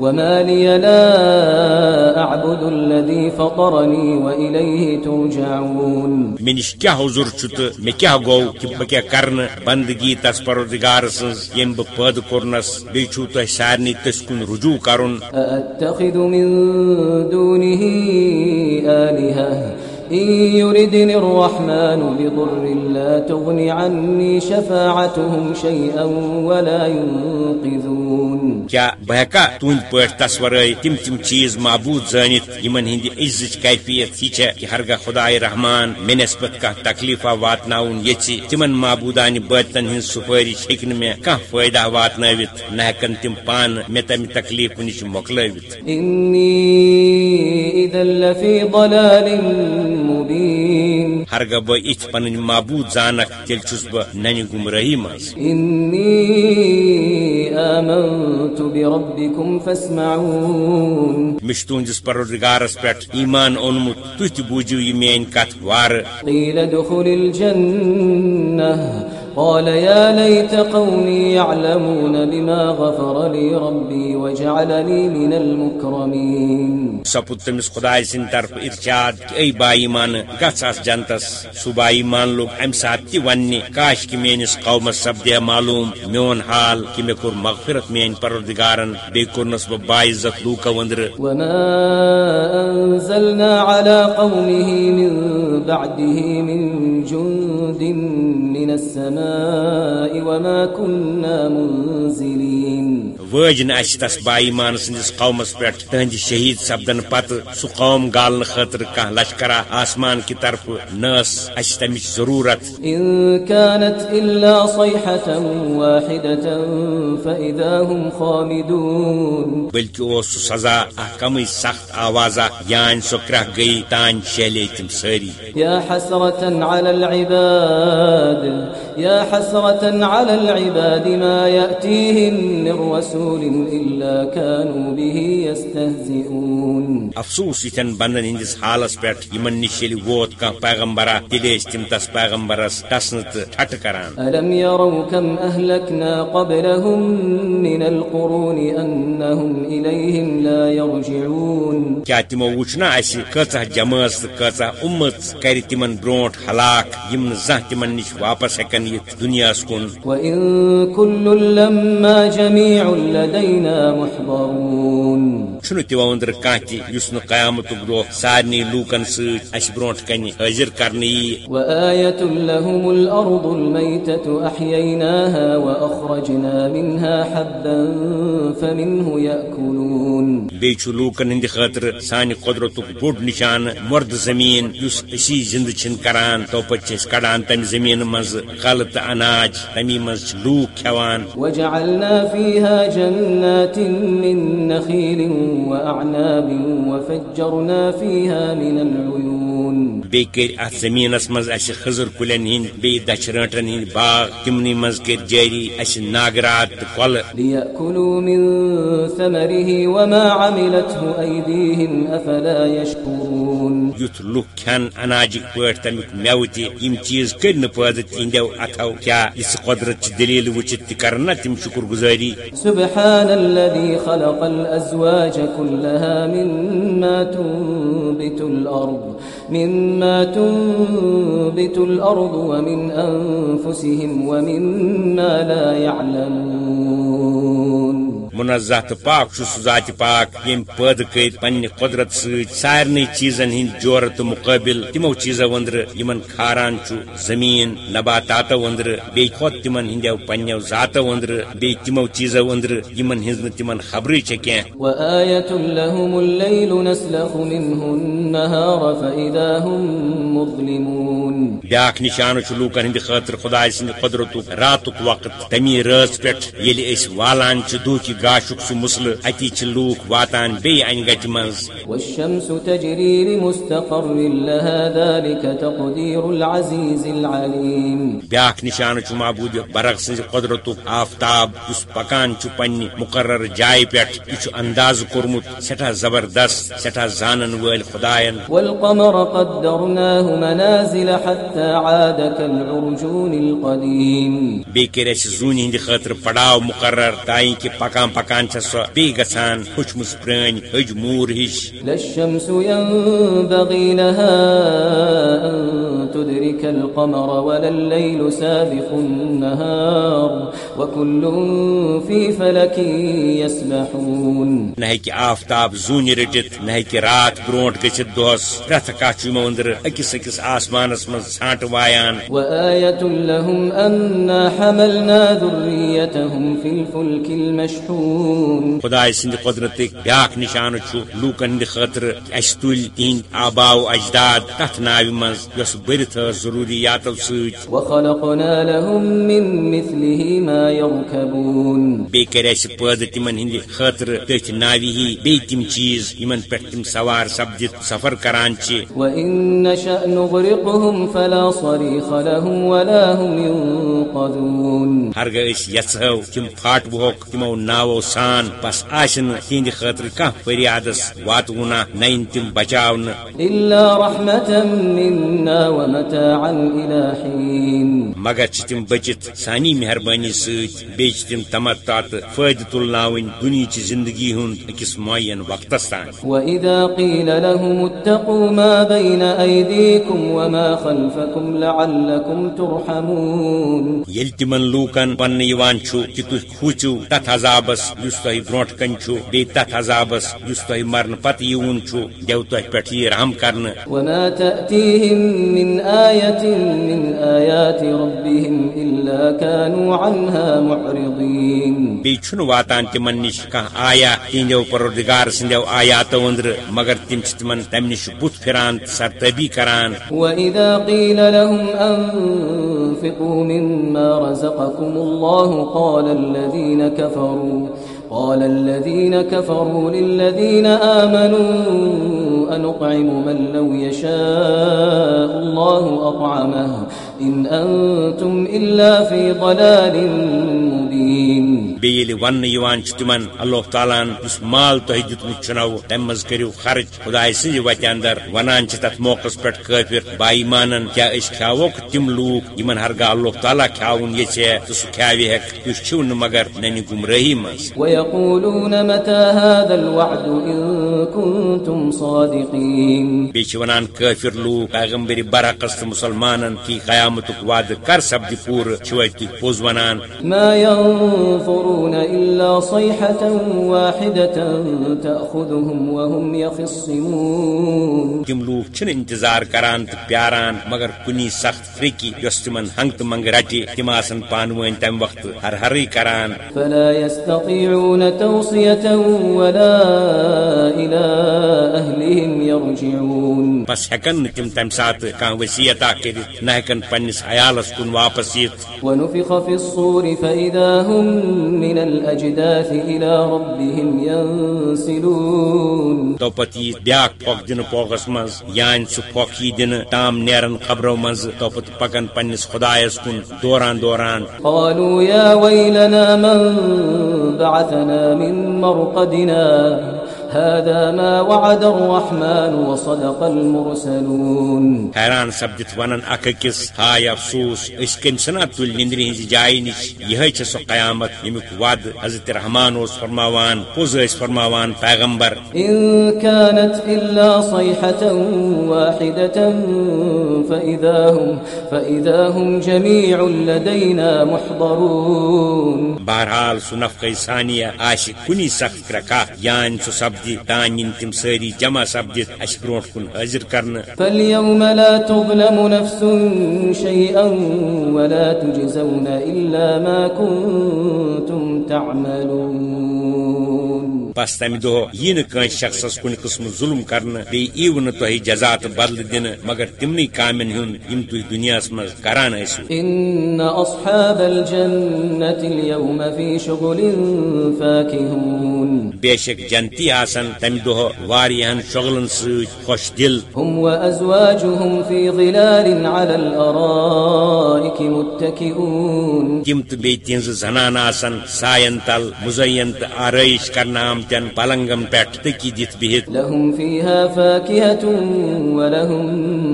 وما لي لا أعبد الذي فطرني وإليه ترجعون من کیا حضور چھت میں کیا گو کہ بہ کیا کرن بندگی تس پروردگار سز یم بہ پد کرنس بی چھو تہ سارنی تس کن رجوع کرن۔ أأتخذ من دونه آلهة إن يردني الرحمن بضر لا تغن عني شفاعتهم شيئا ولا ينقذون. کیا بہ ہیکا تہند پٲٹھۍ تس ورٲے تم تم چیز معبوٗد زٲنِتھ یمن ہٕنٛدِ عزٕچ کیفیت یہِ چھےٚ کہِ ہرگاہ خداے رحمان مےٚ نسبت کانٛہہ تکلیفا واتناوُن یژھِ تمن معبوٗدانہِ بٲتن ہٕنٛز سُفٲرِش ہیٚکہِ نہٕ مےٚ کانٛہہ فٲیدہ واتنٲوِتھ نہ ہٮ۪کن تِم پانہٕ مےٚ تمہِ تکلیفہٕ نِش مۄکلٲوِتھ۔ مبين ہرگاہ بہٕ یِتھ پنٕنۍ معبوٗد زانکھ تیٚلہِ چھُس بہٕ ننہِ گمرٲہی منٛز إني آمنت بربكم فاسمعون. مےٚ چھُ تُہنٛدِس پروردگارس پٮ۪ٹھ ایمان اونمُت تُہۍ تہِ بوٗزِو یہِ میٲنۍ کتھ وارٕ. قيل ادخل الجنة. قال يا ليت قومي يعلمون بما غفر لي ربي وجعلني من المكرمين. سپُد تٔمِس خداے سٕنٛدِ طرفہٕ ارشاد اے با ایمان آس جنتس با ایمان لوگ امہِ ساتہٕ تہِ وننہِ کاش کہ میٲنِس قومس سپدے معلوم۔ میون حال کہ مےٚ کوٚر مغفرت میٲنۍ پروردگارن بیٚیہِ کوٚرنس بہٕ باعزت لوٗکو أنٛدرٕ وما أنزلنا على قومه من بعده من جند من السماء وما كنا منزلين. وٲج نہٕ اَسہِ تس با ایمان سٕنٛدِس قومس پٮ۪ٹھ تہنٛدِ شہید سپدن پتہٕ سُہ قوم گالنہٕ خٲطرٕ کانٛہہ لشکرا آسمان کہِ طرفہٕ نہ ٲس اَسہِ تمِچ ضروٗرت۔ إن كانت إلا صيحة واحدة فإذا هم خامدون۔ بلکہ اوس سزا کمٕے سخت آوازا یانۍ سۄ کرٛکھ گٔیہِ تانۍ شیلے تِم سٲری۔ يا حسرة على العباد يا حسرة على العباد ما يأتيهم من رسول إلا كانوا به يستهزئون. افسوس یتھن بندن ہندس حالس پہ یمن نش یل ووت کان پیغمبرا ٲسۍ تِم تس پیغمبرس ٹسنہٕ تہٕ ٹھٹھٕ کران. ألم يروا كم أهلكنا قبلهم من القرون أنهم إليهم لا يرجعون. کیا تمو وچھنا اسہِ کۭژاہ جمٲژ تہٕ کۭژاہ اُمٕژ کرِ تمن برونٹھ ہلاک یم زانٛہہ تمن نش واپس ہیٚکن یِتھ دُنیاہس کُن وإن كل لما جميع لدينا محضرون. چھُنہٕ تِمو أنٛدرٕ کانٛہہ تہِ یُس نہٕ قیامتُک دۄہ سارنٕے لوٗکن سۭتۍ اسہِ برونٹھ کنہِ حٲضِر کرنہٕ يأكلون۔ بیٚیہِ چھُ لوٗکن ہٕنٛدِ خٲطرٕ سانہِ قۄدرتُک بوٚڑ نِشانہٕ مۄردٕ زٔمیٖن یُس أسی زِندٕ چھِن کران تو پتہٕ چھِ أسۍ کڑان تمہِ زٔمیٖنہٕ منٛزٕ غلہٕ تہٕ اناج تمی منٛز چھِ لوٗکھ کھٮ۪وان وجعلنا فيها جنات من نخيل وأعناب وفجرنا فيها من العيون. بیٚیہِ کٔرۍ اتھ زٔمیٖنس منٛز اسہِ خٔزٕر کُلٮ۪ن ہٕنٛدۍ بیٚیہِ دچھِ رٲنٹن ہٕنٛدۍ باغ تِمنٕے منٛز کٔرۍ جٲری اسہِ ناگرات کۄلہٕ ليأكلوا من ثمره وما عملته أيديهم أفلا يشكرون۔ یُتھ لُکھ کھٮ۪ن اناجِک پٲٹھۍ تمیُک مٮ۪وٕ تہِ یِم چیٖز کٔرۍ نہٕ پٲدٕ تِہنٛدٮ۪و اتھو کیٛاہ یِژھ قۄدرت چھِ دلیٖل وٕچھِتھ تہِ کرن نہ تِم شُکر گُزٲری سبحان الذي خلق الأزواج كلها مما تنبت الأرض۔ مما تنبت الأرض ومن أنفسهم ومما لا يعلمون منزہ تہٕ پاک سُہ ذاتہِ پاک ییٚمۍ پٲدٕ کٔرۍ پننہِ قۄدرت سۭتۍ سارنٕے چیٖزن ہٕنٛدۍ جورٕ تہٕ مُقٲبِل تِمو چیٖزو أنٛدرٕ یِمن کھاران زٔمیٖن نباتاتو أنٛدرٕ بیٚیہِ کھۄت تِمن ہٕنٛدٮ۪و پننٮ۪و ذاتو أنٛدرٕ بیٚیہِ تِمو چیٖزو أنٛدرٕ یِمن نہٕ تِمن چھےٚ کینٛہہ۔ وآية لهم الليل نسلخ منه النهار فإذا هم مظلمون۔ بیاکھ نشانہٕ چھُ لوٗکن ہٕنٛدِ خٲطرٕ خۄداے سٕنٛدِ قۄدرتُک راتُک وقت تمی پٮ۪ٹھ ییٚلہِ أسۍ والان چھِ دُہکہِ گاشُک سُہ مسلہٕ اتی چھِ لوٗکھ واتان بیٚیہِ انہِ گٹہِ منٛز والشمس تجري لمستقر لها ذلك تقدير العزيز العليم بیاکھ نشانہٕ چھُ معبوٗدِ برق سٕنٛزِ قۄدرتُک آفتاب یُس پکان چھُ مقرر پٮ۪ٹھ یہِ چھُ اندازٕ کوٚرمُت سٮ۪ٹھاہ زبردست سٮ۪ٹھاہ زانن وٲلۍ خۄداین والقمر قدرناه منازل حتى عاد كالعرجون القديم بیٚیہِ کٔرۍ اَسہِ زوٗنہِ ہٕنٛدِ خٲطرٕ پڑاو مقرر تانۍ کہِ پکان پکان چھ سو بی گژھان پھچمس پرٲنۍ ہج موٗر ہِش۔ لا الشمس ينبغي لها أن تدرك القمر ولا الليل سابق النهار وكل في فلك يسبحون۔ ہیٚکہِ آفتاب رٔٹِتھ نہ ہیٚکہِ رات برونٛٹھ گٔژھِتھ دۄہس پرٛٮ۪تھ کانٛہہ چھُ یِمو أنٛدرٕ أکِس أکِس آسمانس منٛز ژھانٛٹہٕ وایان۔ وآية لهم أنا حملنا ذريتهم في الفلك المشحون۔ خدائے سٕنٛدِ قۄدرتٕکۍ بیٛاکھ نِشانہٕ چھُ لوٗکن ہٕنٛدِ خٲطرٕ اَسہِ تُلۍ تِہنٛدۍ آباو اجداد تتھ ناوِ منٛز یۄس بٔرِتھ ٲس ضروٗریاتو سۭتۍ۔ وخلقنا لهم من مثله ما يركبون اَسہِ پٲدٕ تِمن ہٕنٛدِ خٲطرٕ تٔتھۍ ناوِ ہی بیٚیہِ تِم چیٖز یِمن پٮ۪ٹھ تِم سوار سپدِتھ سفر کران چھِ۔ وإن نشأ نغرقهم فلا صريخ لهم ولا هم ينقذون ہرگاہ أسۍ یژھو تِم پھاٹوہوکھ تِمو ناوو سان بس آسہِ نہٕ تِہنٛدِ خٲطرٕ کانٛہہ فریادس واتوُنا نین تِم حين۔ مگر تِم بٔچِتھ سانی بیٚیہِ چھِ تِم تمتا تہٕ فٲیدٕ تُلناوٕنۍ دُنہِچہِ زندگی ہُنٛد أکِس معین وقتس تام وإذا قيل لهم اتقوا ما بين أيديكم وما خلفكم لعلكم ترحمون۔ چھُ کہِ تُہۍ کھوٗژِو تتھ عذابس یُس تۄہہِ برونٛٹھ کنہِ چھُ بیٚیہِ تتھ عذابس یُس تۄہہِ مرنہٕ پتہٕ یِوُن چھُ دیو تۄہہِ پٮ۪ٹھ یہِ رحم کرنہٕ۔ وما تأتيهم من آية من آيات ربهم إلا كانوا عنها معرضين۔ بیٚیہِ چھُنہٕ واتان تِمن نِش کانٛہہ آیا تِہنٛدیو پروردگار سٕنٛدیو آیاتو أنٛدرٕ مگر تِم چھِ تِمن تمہِ نِش بُتھ پھِران تہٕ سرتٲبی کران۔ وإذا قيل لهم أنفقوا مما رزقكم الله قال الذين كفروا قال الذين كفروا للذين آمنوا أنقعم من لو يشاء الله أطعمه إن أنتم إلا في ضلال مبين ییٚلہِ وننہٕ یِوان چھُ تِمن اللہ تعالیٰ یُس مال تۄہہِ دیُتمُت چھُنو تمہِ منٛز کٔرِو خرچ۔ خداے سٕنٛزِ وتہِ اندر ونان چھِ تتھ موقعس پٮ۪ٹھ کٲفِر بائی مانن کیٛاہ أسۍ کھیاووکھ تِم لوٗکھ یِمن ہرگاہ اللہ تعالیٰ کھیاوُن یژھِ تہٕ سُہ کھیاوِ ہٮ۪کھ تُہۍ چھِو نہٕ مگر ننہِ گمرٲہی منٛز ويقولون متى هذا الوعد إن كنتم صادقين؟ بیٚیہِ چھِ ونان کٲفِر لوٗکھ پیغمبرِ برعکس تہٕ مُسلمانن کہِ قیامتُک وعدٕ کر سپدِ پوٗرٕ چھِوا تُہۍ پوٚز ونان۔ ما ينظرون إلا صيحة واحدة تأخذهم وهم يخصمون تِم لوٗکھ چھِنہٕ انتظار کران تہٕ پیاران مگر کُنی سخت فرقی یۄس تِمن ہنگتہٕ منٛگ رٹہِ تِم آسن پانہٕ ؤنۍ تمہِ وقتہٕ ہر ہرٕے کران۔ فلا يستطيعون توصية ولا إلى أهلهم يرجعون. بس نہٕ تِم کانٛہہ وصیتہ کٔرِتھ نہ ہٮ۪کن پننس عیالس کُن واپس یِتھ ونفخ في الصور فإذا هم من الأجداث إلى ربهم ينسلون. تو بیاکھ پھۄکھ دِنہٕ پوگس منٛز یانہِ سُہ پھۄکھ یی دِنہٕ تام نیرن قبرو منٛزٕ تو پتہٕ پکن پننس خدایس کُن دوران دوران. قالوا يا ويلنا من بعثنا من مرقدنا. هذا ما وعد الرحمن وصدق المرسلون. حیران ونان اکھ أکِس ہاے افسوس أسۍ کٔمۍ سنا ہٕنزِ نِش یِہے چھِ سۄ قیامت ییٚمیُک وعدٕ حضرت رحمان اوس فرماوان پوٚز ٲسۍ فرماوان پیغمبر. إن كانت إلا صيحة واحدة فإذا هم فإذا هم جميع لدينا محضرون. بہرحال سُہ نفقے ثانیہ آسہِ کُنی سخت کرکھا یان سُہ جی، سپدِ تان یِن تِم سٲری جمع سپدِتھ اَسہِ برونٛٹھ کُن حٲضِر کرنہٕ فاليوم لا تظلم نفس شيئا ولا تجزون ما كنتم تعملون۔ بس تمہِ دۄہ یی کٲنٛسہِ شخصس کُنہِ قٕسمہٕ ظُلم کرنہٕ بیٚیہِ ییٖوٕ نہٕ تۄہہِ جزا تہٕ بدلہٕ دِنہٕ مگر تِمنٕے کامٮ۪ن ہُنٛد یِم تُہۍ دُنیاہس منٛز کران اليوم في شغل فاكهون. بے شک جنتی آسن تمہِ دۄہ واریاہن شۄغلن سۭتۍ خۄش دِل۔ هم وأزواجهم في ظلال على الأرائك متكئون. تِم تہٕ بیٚیہِ تِہنٛزٕ زنان آسن ساین تل مُزین تہٕ آرٲیش کرنہٕ آمتن پلنگن پہ تکی دت بہت۔ لهم فيها فاكهة ولهم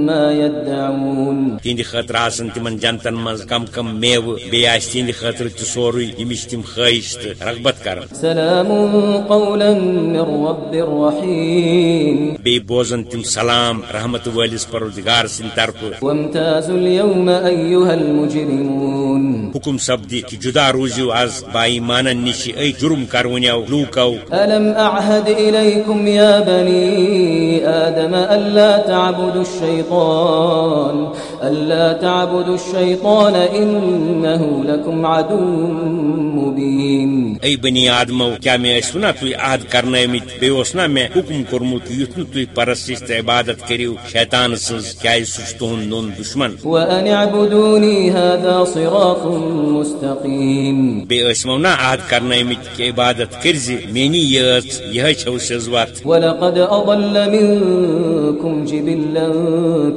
ما يدعون تہند خاطر آسن تمن جنتن مز کم کم میو بی آس تہند خاطر تہ سوری یمش تم خواہش رغبت کران سلام قولا من رب رحيم بی بوزن تم سلام رحمت والس پروردگار سن طرف۔ وامتازوا اليوم أيها المجرمون۔ حکم سپدی کہ جدا روزیو از بائی مانن نش جرم کرونیو لوکو ألم أعهد إليكم يا بني آدم ألا تعبدوا الشيطان ألا تعبدوا الشيطان إنه لكم عدو مبين اے بنی آدمو کیا میں سنا تھی عہد کرنامت بیوسنا میں حکم کورمت یت نی پرستش تو عبادت کریو شیطان سز کیا تہد نون دشمن. وأن اعبدوني هذا صراط مستقيم بی اسمو نا عہد کرنامت کہ عبادت کرز مینی یت یہ چھو سز وات ولقد أضل منكم جبلا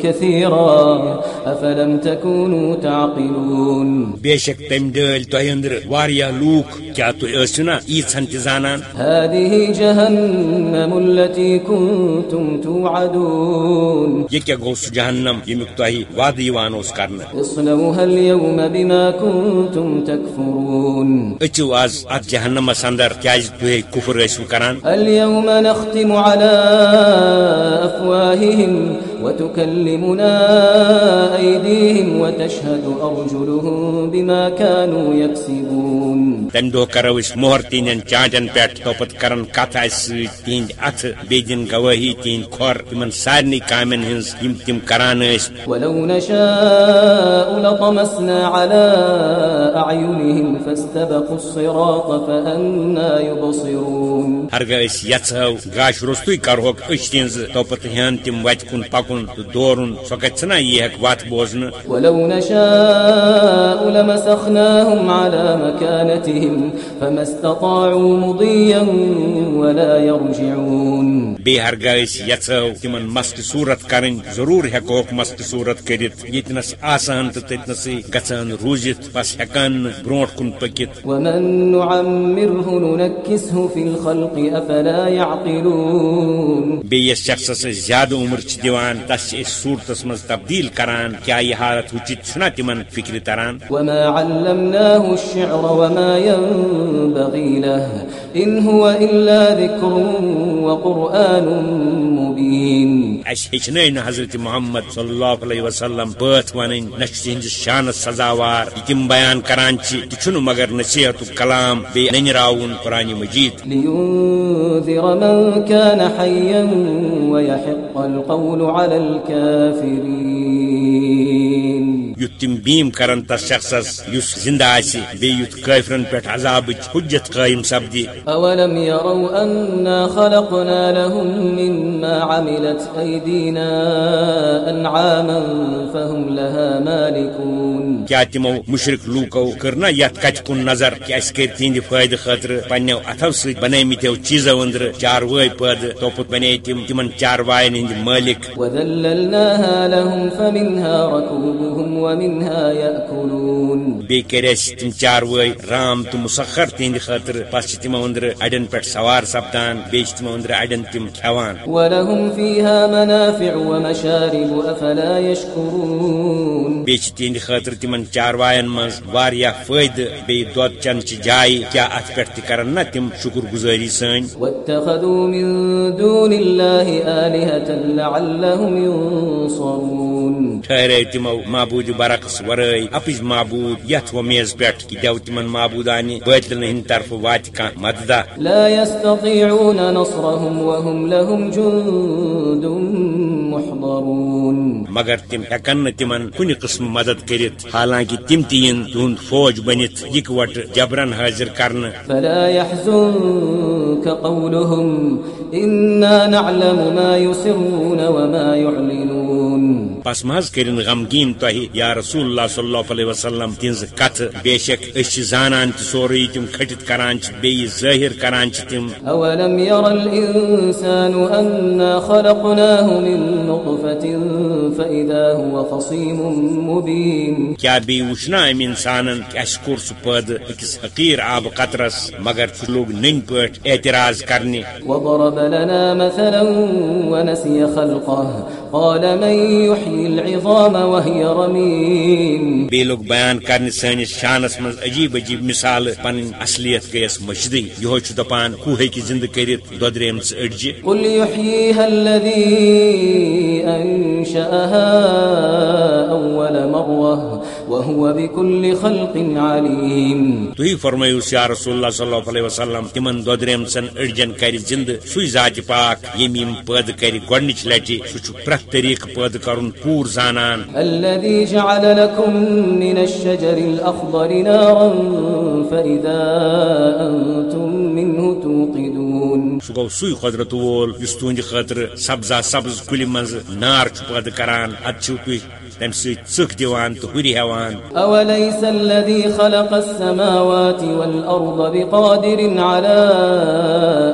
كثيرا أفلم تكونوا تعقلون. بے شک تم دل تہ اندر واریاہ لوک کیا تھی ٲسِو نا ایژھن تہِ زانان؟ هذه جهنم التي كنتم توعدون. جہنم یمیک تہ وعدٕ یوان اوس کرنہٕ اصلوها اليوم بما كنتم تكفرون. أچو آز ات جہنمس اندر کیاز تھی کفر ٲسِو کران اليوم نختم على أفواههم وتكلمنا أيديهم وتشهد أرجلهم بما كانوا يكسبون. تمہ دہ کرو اس مہر تہندین چانٹن پہ توپت کرن کت اس تہند ات بی دن گواہی تہند کھور تمن سارنی کامن ہنز یم تم کران اس ولو نشاء لطمسنا على أعينهم فاستبقوا الصراط فأنا يبصرون. ہرگہ اس یژھو گاش روستوی کرہوک تہنز توپت ہین تم وت کن پکن تو دورن سو کتنا یہ وات بوزن۔ ولو نشاء لمسخناهم على مكانتهم فما استطاعوا مضيا ولا يرجعون۔ بی ہرگہ اس یژھو تمن مست صورت کرن ضرور ہیکوک مست صورت کرت یتنس آسان تو تتنس گژھان روزت بس ہیکان برونٹ کن پکت ومن نعمره ننكسه في الخلق أفلا يعقلون۔ بی یس شخصس زیادہ عمر دیوان تس اس صورتس مز تبدیل کران، کیا یہ حالت وچت چھنا تمن فکر تران؟ وما علمناه الشعر وما ينبغي له ان هو الا ذكر وقران مبين اس ہچن حضرت محمد صلی اللہ علیہ وسلم بات ون نش تہندس شانس سزاوار یہ تم بیان کران چھ مگر نصیحت کلام بی ننراون قرآن مجید لينذر من كان حيا ويحق القول على الكافرين. یت تم بیم کرن تس شخصس یس زندہ آسی بی یت کافرن پہ عذاب حجت قائم سپدی۔ أولم يروا أنا خلقنا لهم مما عملت أيدينا أنعاما فهم لها مالكون۔ کیا تمو مشرق لوکو کرنا یت کت کن نظر؟ کہ اس کر تہند فائدہ خاطر پنو اتو ست بنمتو چیزو اندر چاروائے پد؟ توپت بنے تم تمن چاروائن ہند مالک۔ وذللناها لهم فمنها ركوبهم ومنها يأكلون. بی کرس تم رام تو مسخر تہند خاطر پس تمو اندر اڑن پہ سوار سپدان بیچ تمو اندر اڑن تم کھوان. ولهم فيها منافع ومشارب أفلا يشكرون بیچ تہند خاطر تمن چاروائن مز واریاہ فائدہ بی دود چن چھ جائے کیا ات پہ تہ کرن تم شکر گزاری سن واتخذوا من دون الله آلهة لعلهم ينصرون. ٹھہرے تمو معبود برعکس ورائے اپز معبود یت ومیز میز پہ کہ دو تمن معبودان باطلن ہند طرف وات کان مددہ. لا يستطيعون نصرهم وهم لهم جند محضرون. مگر تم ہیکن نہ تمن کن قسم مدد کرت حالانکہ تم تین تہد فوج بنت اکوٹ جبرن حاضر کرن فلا يحزنك قولهم إنا نعلم ما يسرون وما يعلنون۔ پس مز کرن غمگین تہ یا رسول اللہ صلی اللہ علیہ وسلم تہذ کت بے شک اس زانان سوری تم کھٹت کران بی ظاہر کران تم۔ اولم ير الانسان انا خلقناه من نطفه فاذا هو خصيم مبين کیا بی وچنا ام انسانن کہ اس کور سہ پد اکس حقیر آب قطرس مگر سہ لوگ نن پٹ اعتراض کرنے وضرب لنا مثلا ونسي خلقه قال من يحيي العظام وهي رميم بی لوگ بیان کرنے سانس شانس من عجیب عجیب مثال پن اصلیت گیس مشدی۔ یہ چھ دپان کو ہیکہ زندہ کرت دودریم اڑجہ قل يحييها الذي أنشأها أول مرة وهو بكل خلق عليم. تھی فرمایو یا رسول اللہ صلی اللہ علیہ وسلم تمن دودریم سن اڑجن کر زندہ سوی ذات پاک یم یم پد کر گۄڈنِچ لٹہِ سُہ چھُ پرٛٮ۪تھ طریقہٕ پٲدٕ کرُن پوٗر زانان. الذي جعل لكم من الشجر الأخضر نارا فإذا أنتم منه توقدون. سُہ گوٚو سُے قۄدرت وول یُس تُہنٛدِ خٲطرٕ سبزا سبز کُلہِ منٛز نار چھُ پٲدٕ کران. ادٕ چھِو تُہۍ تمہِ سۭتۍ ژٕکھ دِوان تہٕ ہُرِ ہٮ۪وان أوليس الذي خلق السماوات والأرض بقادر على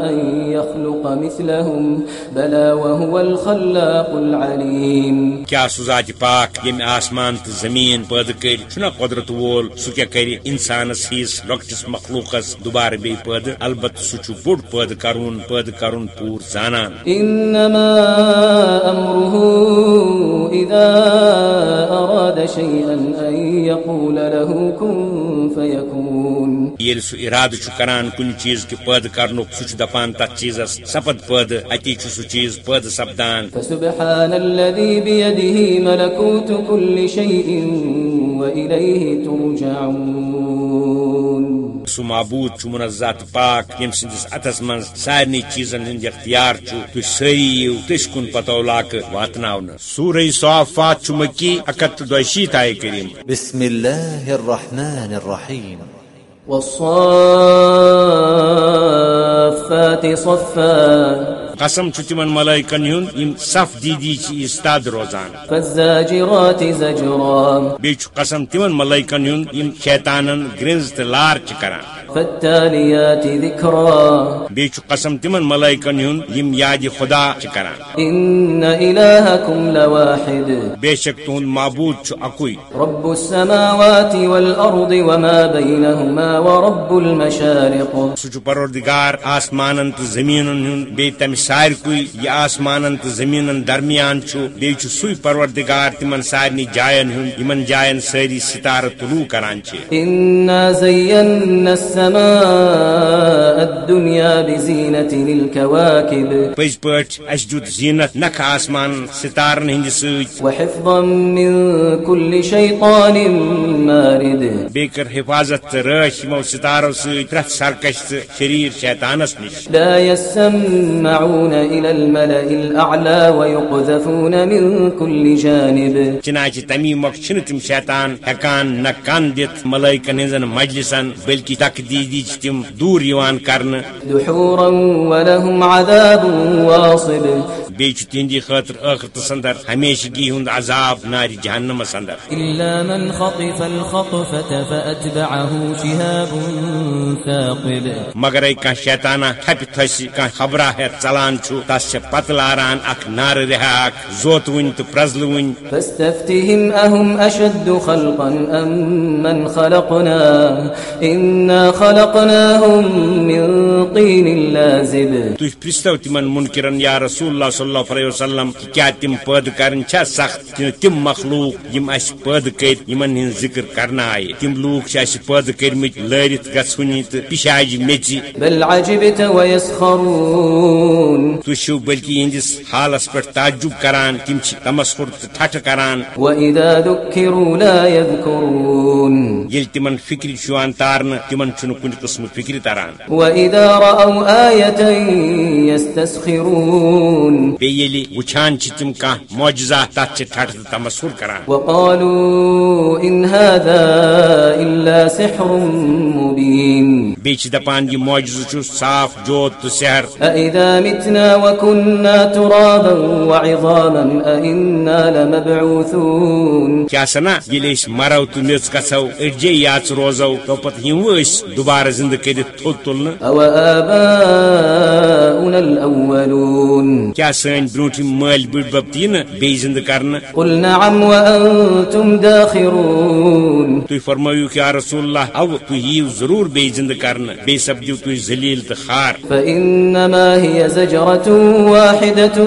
أن يخلق مثلهم بلى وهو الخلاق العليم۔ کیا سُہ ذات پاک ییٚمہِ آسمان تہٕ زمیٖن پٲدٕ کٔرۍ چھُنا قۄدرت وول سُہ کیٛاہ کرِ؟ انسانس ہِس لۄکٹِس مخلوقس دُبارٕ بیٚیہِ پٲدٕ البتہٕ سُہ چھُ بوٚڑ پٲدٕ کرُن پٲدٕ کرُن پوٗر زانان۔ إنما أمره إذا أراد شيئا أن يقول له كن فيكون. سُہ اِرادٕ چھُ کران کُنہِ چیٖز کہِ پٲدٕ کرنُک سُہ چھُ دپان تتھ چیٖزس سپد پٲدٕ اتی چھُ سُہ چیٖز پٲدٕ سپدان. فسبحان الذي بيده ملكوت كل شيء وإليه ترجعون. سُہ معبوٗد چھُ منزات پاک ییٚمہِ سٕنٛدِس اتھس منٛز سارنٕے چیٖزن ہُنٛد اختیار چھُ تُہۍ سٲری یِیِو تٔسۍ کُن پتو لاکہٕ واتناونہٕ سورے صافات چھُ مکی اکت تہٕ دۄیشیٖت آیہِ کٔرِم بسم الله الرحمن الرحيم والصافات صفا۔ قسم چھُ تِمن ملائکن ہُنٛد یِم صف دیدی چھِ استاد روزان۔ فالزاجرات زجرا قسم تِمن ملائکن ہُنٛد یِم شیطانن گرنز تہٕ لار چھِ کران۔ چھُ قسم تِمن ملائکن ہُنٛد یِم یادِ خدا چھِ کران۔ لواحد۔ بے شک تُہنٛد معبوٗد چھُ اکُے رب السماوات والأرض وما بينهما ورب المشارق۔ سُہ چھُ پروردگار آسمانن تہٕ زمیٖنن ہُنٛد بیٚیہِ تمہِ سارکُے یہِ آسمانن تہٕ زمیٖنن درمیان چھُ سُے پروردگار تِمن سارنٕے جاین ہُنٛد یِمن جاین سٲری ستارٕ طلوٗع کران السماء پٲٹھۍ اَسہِ دیُت زیٖنت نکھٕ آسمان ستارن ہٕنٛدِ سۭتۍ۔ وحفظا من كل شيطان مارد۔ بیٚیہِ کٔر حفاظت رٲچھ یِمو ستارو سرکش تہٕ شریٖر شیطانس نِش۔ لا يسمعون إلى الملأ الأعلى ويقذفون من كل جانب. چناچہِ تمی چھِنہٕ تِم شیطان ہٮ۪کان نہ کن دِتھ ملٲیکن ہٕنٛزن مجلسن بلکہِ تقدیٖدی تِم دوٗر یِوان کرنہٕ دحورا ولهم عذاب واصب. بیٚیہِ چھُ تِہنٛدِ خٲطرٕ ٲخرتس اندر ہمیشگی ہُنٛد عذاب نارِ جہنمس اندر إلا من خطف الخطفة فأتبعه شهاب ثاقب. مگرے کانٛہہ شیطانہ تھپہِ تھسہِ کانٛہہ خبرا ہٮ۪تھ ژلان چھُ تس چھِ پتہٕ لاران اکھ نارٕ رِہاک زوتوٕنۍ تہٕ پرزلوٕنۍ فاستفتهم أهم أشد خلقا أم من خلقنا؟ إنا خلقناهم من طين لازب. تُہۍ پرژھتو تِمن مُنکرن یا رسول اللہ صلی اللہ علیہ وسلم کہِ کیٛاہ تِم پٲدٕ کرٕنۍ چھا سخت تِم مخلوق یِم اَسہِ پٲدٕ کٔرۍ یِمن ہٕنٛز ذِکر کرنہٕ آیہِ تِم لوٗکھ چھِ اَسہِ پٲدٕ کٔرمٕتۍ لٲرِتھ گژھوٕنی تہٕ پِشاجہِ میٚژِ بل عجبت ويسخرون تُہۍ چھِو بلکہِ یِہنٛدِس حالس پٮ۪ٹھ تعجب کران تِم چھِ تمسخُر تہٕ ٹھٹھٕ کران وإذا ذكروا لا يذكرون ییٚلہِ تِمن فِکرِ چھُ یِوان تارنہٕ تِمن چھُنہٕ کُنہِ قٕسمہٕ فِکرِ تران وإذا رأوا آية يستسخرون ییٚلہِ وٕچھان چھِ تِم کانٛہہ معجزات تتھ چھِ ٹھٹھٕ تہٕ تمسخُر کران۔ وقالوا إن هذا إلا سحر مبين. بیٚیہِ چھِ دپان یہِ معجزٕ چھُ صاف جوت تہٕ سحر۔ أإذا متنا وكنا ترابا وعظاما أئنا لمبعوثون. کیا سنا یل اس مرو تو میچ گھو اڈجے یاچ روزو تو پتہ ہم دوبارہ زندہ کرت تھوت تلن أو آباؤنا الأولون. کیا سن بروٹ مل بڑ بب تین بی زندہ کرنا قل نعم وأنتم داخرون تھی فرمایو کہ رسول اللہ او تھی یو ضرور بی زندہ کرنا بی سپدیو تھی ذلیل تو خار۔ فإنما هي زجرة واحدة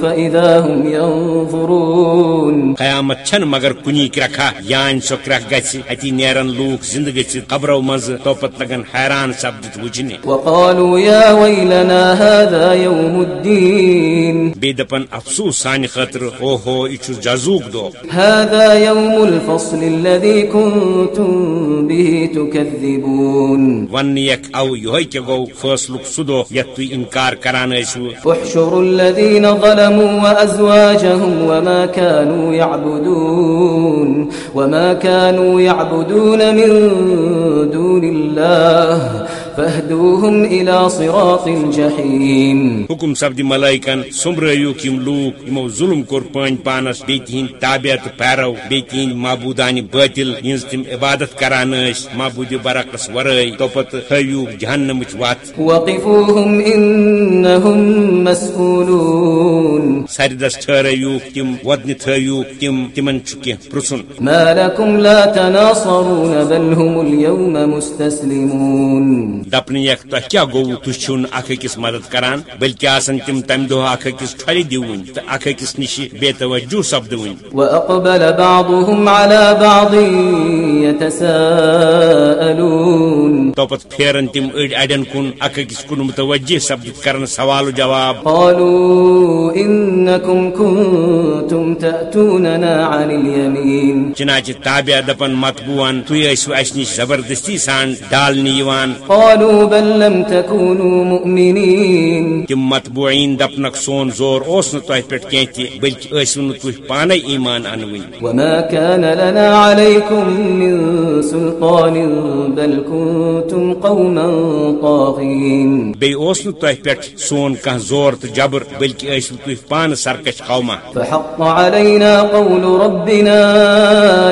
فإذا هم ينظرون قیامت چھن مگر کنی کرکھا یان سو کرکھ گژھِ اتی نیرن لوک زندہ گژھِتھ قبرو مز تو پت لگن حیران سپدت وچھنہِ۔ وقالوا يا ويلنا هذا يوم الدين بی دپن افسوس سانہِ خٲطرٕ او ہو یہ چھُ جزوک دۄہ هذا يوم الفصل الذي كنتم به تكذبون. ون یک او کیا گو دۄہ یتھ تُہۍ انکار کران ٲسوٕ احشروا الذين ظلموا وأزواجهم وما كانوا يعبدون. وما كانوا يعبدون من دون الله. فاهدوهم إلى صراط الجحيم. حکم سپدِ ملائکن سومبرٲیوکھ یِم لوٗکھ یِمو ظُلم کوٚر پٲنۍ پانس بیٚیہِ تِہنٛدۍ تابع تہٕ پیرو بیٚیہِ تِہنٛدۍ معبوٗدانہِ بٲطِل یِہنٛز تِم عبادت کران ٲسۍ معبوٗدِ برعکس ورٲے توپتہٕ تھٲوِوکھ جہنمٕچ وتھ وقفوهم إنهم مسؤولون سردس ٹھہرٲیوکھ تِم وۄدنہِ تھٲوِوکھ تِم تِمن کینٛہہ پرژھُن ما لكم لا تناصرون بل هم اليوم مستسلمون۔ دپنہٕ یک گوٚوٕ تُہۍ چھِو نہٕ اکھ أکِس مدد کران؟ بلکہِ آسن تِم تمہِ دۄہ اکھ أکِس ٹھۄرِ دِوٕنۍ تہٕ اکھ أکِس نِش بے توجہ سپدوٕنۍ وأقبل بعضهم على بعض يتساءلون۔ توپت پھیرن تِم أڑۍ اڑٮ۪ن کُن اکھ أکِس کُن متوجہ سپدِتھ کرن سوال و جواب۔ قالوا إنكم كنتم تأتوننا عن اليمين۔ چناچہ تابع دپن مطبوعن زبردستی سان یِوان قالوا بل لم تكونوا مؤمنين. تِم مطبوعین دپنک سون زور اوس نہٕ تۄہہِ پٮ۪ٹھ کینٛہہ تہِ بلکہِ ٲسوٕ نہٕ پانے ایمان انوٕنۍ وما كان لنا عليكم من سلطان بل كنتم قوما طاغين. بیٚیہِ اوس نہٕ تۄہہِ پٮ۪ٹھ سون کانٛہہ زور تہٕ جبر بلکہِ ٲسوٕ تُہۍ پانہٕ سرکش قوما فحق علينا قول ربنا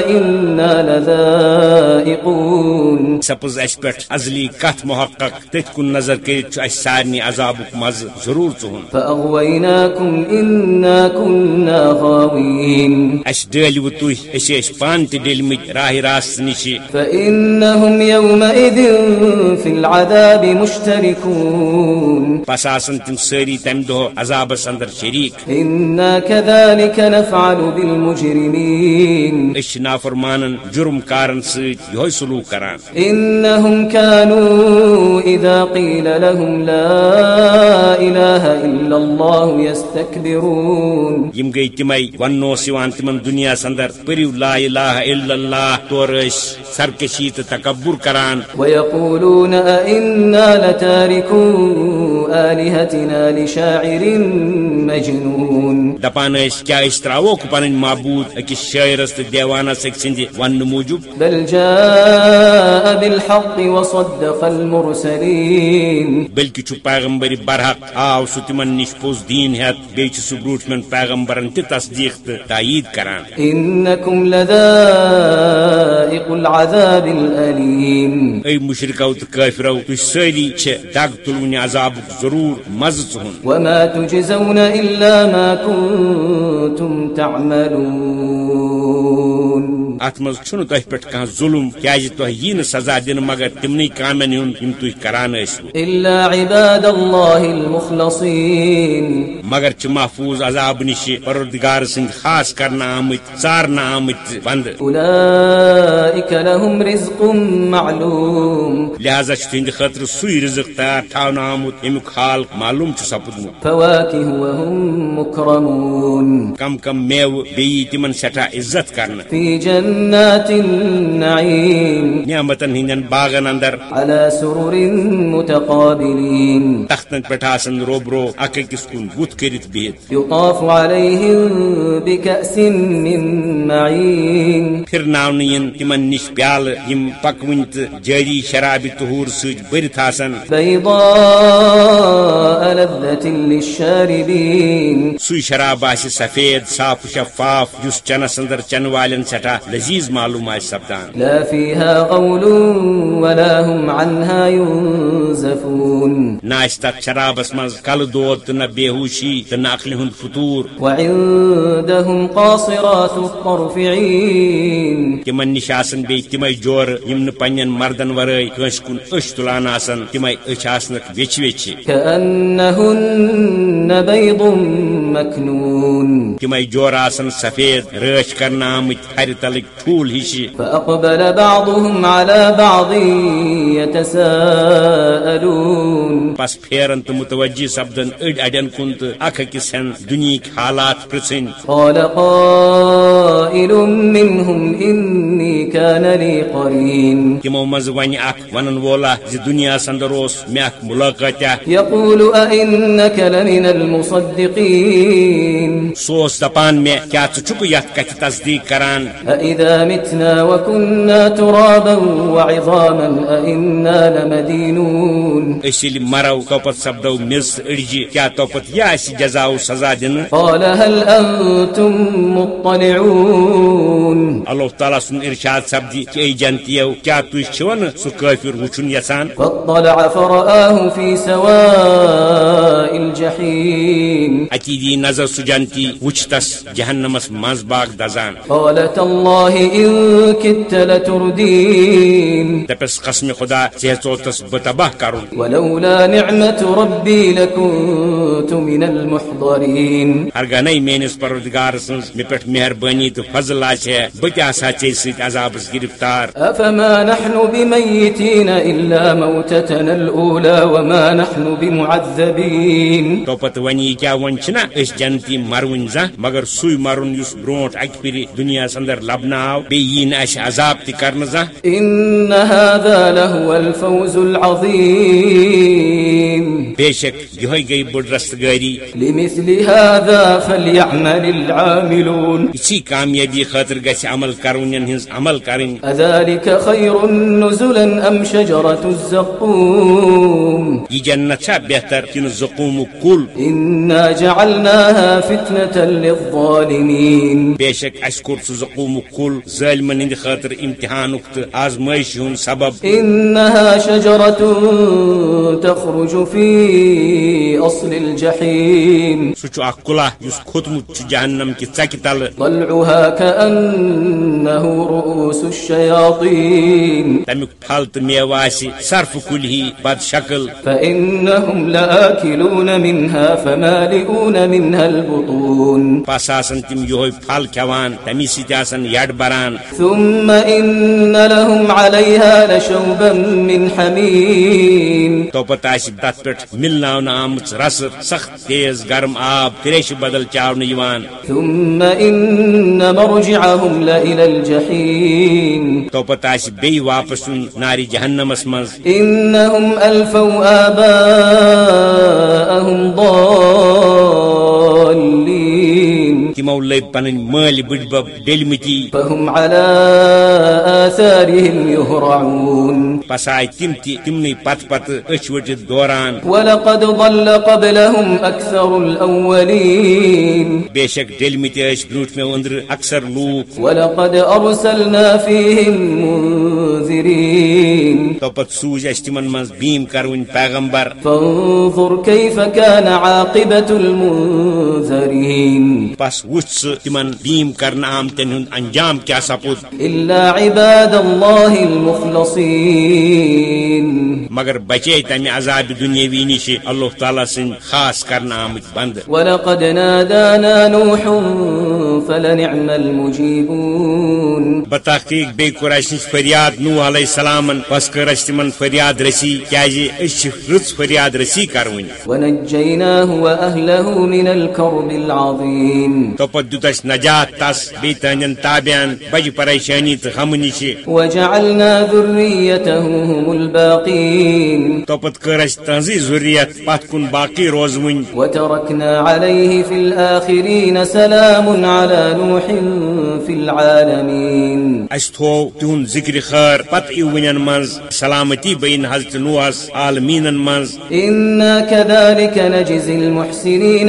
إنا لذائقون. سپز اسہِ پٮ۪ٹھ ازلی کتھ محقق تٔتھۍ کُن نظر کٔرِتھ چھُ اسہِ سارنٕے عذابُک مزٕ ضروٗر ژُہُن فأغويناكم إنا كنا غاوين۔ اسہِ ڈٲلوٕ تُہۍ أسۍ ٲسۍ پانہٕ تہِ ڈٔلمٕتۍ راہہِ راست نِشہِ فإنهم يومئذ في العذاب مشتركون۔ بس آسن تِم سٲری تمہِ دۄہ عذابس اندر شریٖک۔ إنا كذلك نفعل بالمجرمين۔ أسۍ چھِ نافرمانن جُرم کارن یِہوے سلوٗک کران۔ كانوا إذا قيل لهم لا إله إلا الله يستكبرون. یم گئی تمے ون اوس یوان تمن دنیاس اندر پٔرِو لا الہ الا اللہ تور ٲسۍ سرکشی تہٕ تکبر کران. ويقولون أئنا لتاركو آلهتنا لشاعر مجنون. دپان ٲسۍ کیٛاہ أسۍ ترٛاووکھ پنٕنۍ معبوٗد أکِس شٲعرس تہٕ دیوانس أکۍ سٕنٛدِ وننہٕ موٗجوٗب بل جاء بالحق وصدق المرسلين بلکہ چھُ پیغمبر برحق آو سُہ تمن نش پوٚز دیٖن ہٮ۪تھ بیٚیہِ چھُ سُہ برٛوٗٹھمٮ۪ن پیغمبرن تہِ تصدیٖق تایید کران إنكم لذائق العذاب الأليم اے مشرکو تہٕ کٲفرو تُہۍ سٲری چھِ دگ تُلوٕنہِ عذابُک ضروٗر مزٕ ژُہُن وما تجزون إلا ما كنتم تعملون منٛز چھُنہٕ تۄہہِ پٮ۪ٹھ کانٛہہ ظُلم کیٛازِ تۄہہِ یی نہٕ سزا دِنہٕ مگر تِمنٕے کامٮ۪ن ہُنٛد تُہۍ کران مگر چھِ محفوظ عذاب نِشہِ پروردگار سٕنٛدۍ خاص کرنہٕ آمٕتۍ ژارنہٕ آمٕتۍ بنٛدٕ۔ لہذا تہنٛدِ خٲطرٕ سُے رِزق تیار تھاونہٕ آمُت ییٚمیُک حال معلوٗم چھُ سپُدمُت۔ کم کم میوٕ بیٚیہِ یی تِمن سٮ۪ٹھاہ عزت کرنہٕ۔ في جنات النعيم. نعمتن ہندین باغن اندر. على سرر متقابلين. تختن پہ آسن روبرو اک أکس کن بت کرت بہت يطاف عليهم بكأس من معين پھرناون ین تمن نش پیال یم پکون تو جاری شراب طہور ست برت آسن. بيضاء لذة للشاربين. سوی شراب آس سفید صاف شفاف جس چنس اندر چن والن سٹھا لذیذ معلوم آس سپدان. لا فيها غول ولا هم عنها ينزفون ناس تت شرابس مز کل دود تو نہ بے ہوشی تو نہ عقل ہند فطور. وعندهم قاصرات الطرف عين تمن نش آسن بی تمے جور یم پنن مردن ورٲے کٲنٛسہِ کُن أچھ تُلان آسن تمے أچھ آسنکھ ویچھ ویچھ كأنهن بيض مكنون تمے جور آسن سفید رٲچھ کرنہٕ آمٕتۍ تھرِ تلٕکۍ ٹھوٗل ہِشہِ فأقبل بعضهم على بعض يتساءلون۔ پس پھیرن تو متوجہ سپدن أڑ اڑین کُن تہٕ اکھ أکِس ہن دُنیہِکۍ حالات پرژھٕنۍ قال قائل منهم إني كان لي قرين۔ تمو مز ون اکھ ونن وولا زِ دُنیاہس اندر اوس مےٚ اکھ مُلاقاتہ يقول أئنك لمن المصدقين۔ سُہ اوس دپان مےٚ کیٛاہ ژٕ چھُکھ یتھ کتھِ تصدیق کران؟ أإذا متنا وكنا ترابا وعظاما أئنا لمدينون ییٚلہِ مرو توپت سپدو میٚژ تہٕ أڑجہِ کیٛاہ توپت یہِ آسہِ جزا و سزا دِنہٕ قال هل أنتم مطلعون ارشاد سپدِ کہ اے جنتیو کیٛاہ تُہۍ چھِوا نہٕ سُہ کٲفر وٕچھُن یژھان فاطلع فرآه في سواء الجحيم اتی دی نظر سُہ جنتی وٕچھ تس جہنمس منٛز باغ دزان. قال تالله إن كدت لتردين. دپس قسم خدا بہٕ تباہ کرُن ولولا نعمة ربي لكنت من المحضرين. ہرگانے میٲنِس پروردگار سٕنٛز مےٚ پٮ۪ٹھ مہربٲنی تہٕ فضل آسہٕ ہا ژےٚ سۭتۍ عذابس گرفتار. أفما نحن بميتين إلا موتتنا الأولى وما نحن بمعذبين. توپت ونی کیٛاہ وۄنۍ چھِنا أسۍ جنتی مروٕنۍ زانٛہہ مگر سُے مرُن یُس برونٛٹھ اکہِ پھِرِ دُنیاہس اندر لبنہٕ یی نہٕ اَسہِ عذاب کرنہٕ زانٛہہ إن هذا لهو الفوز العظيم. بے شک یہوے گئی بٔڑ رستگٲری لمثل هذا فليعمل العاملون. اسی کامیابی خٲطرٕ گژھِ عمل کرونین ہٕنٛز عمل کرٕنۍ أذلك خير نزلا أم شجرة الزقوم؟ یہ جنت چھا بہتر کِنہٕ زقوٗمُک کُل إنا جعلناها فتنة للظالمين. کوٚر سُہ زقوٗمُک کُل ظٲلمن ہٕنٛدِ خٲطرٕ امتحانُک تہٕ آزمٲیشہِ ہُنٛد سبب۔ إنها شجرة تخرج في أصل الجحيم اکھ کُلا یُس کھوٚتمُت جہنم کہِ ژکہِ تلہٕ طلعها كأنه رؤوس الشياطين تمیُک پھل تہٕ میوٕ آسہِ سرفہٕ کُلۍ ہی بد شکل فإنهم لآكلون منها فمالئون منها البطون۔ پس آسن تِم یِہوے پھل کھٮ۪وان تمی سۭتۍ آسن یڈ بران. ثم إن لهم عليها لشوبا من حميم. توپت آسہِ تتھ پٮ۪ٹھ مِلناونہٕ آمٕژ رسہٕ سخت تیز گرم آب تریشہِ بدل چاونہٕ یِوان ثم إن مرجعهم لإلى الجحيم. توپت آسہِ بیٚیہِ واپس یُن نارِ جہنمس منٛز. إنهم ألفوا آباءهم ضالين. تِمو بٕڈبب ڈیلمٕتی فهم على آثارهم يهرعون پس آیہِ تِم تہِ تِمنٕے پتہٕ پتہٕ أچھ ؤٹِتھ دوران ولقد ضل قبلهم أكثر الأولين بے شک ڈیلمٕتۍ ٲسۍ برونٛٹھ مےٚ أنٛدرٕ اکثر لوٗکھ ولقد أرسلنا فيهم منذرين توپت سوٗزۍ اَسہِ تِمن منٛز بیٖم کروٕنۍ پیغمبر فانظر كيف كان عاقبة المنذرين پس وٕچھ ژٕ تِمن بیٖم کرنہٕ آمتٮ۪ن ہُنٛد انجام الله المخلصين مگر بچے تمہِ عذابِ دُنیاوی نِش اللہ تعالیٰ سٕنٛدۍ خاص کرنہٕ آمٕتۍ بنٛدٕ۔ ولقد نادانا نوح فلنعم المجيبون بتحقیق کور اس نش فریاد نو علیہ السلام بس کر اس تمن فریاد رسی کیازِ اس رٕژ فریاد رسی کرون ونجيناه وأهله من الكرب العظيم توپت دیت اس نجات تس بی تہندین تابعن بج پریشانی تو غم نش وجعلنا ذريته هم الباقين۔ توپت کر اس تہذی ضروریت پت کن باقی روزون وتركنا عليه في الآخرين سلام على نوح في العالمين۔ اس تھو تہند ذکر خیر پت ایونین منز سلامتی بین حضرت نوحس عالمینن منز۔ إنا كذلك نجزي المحسنين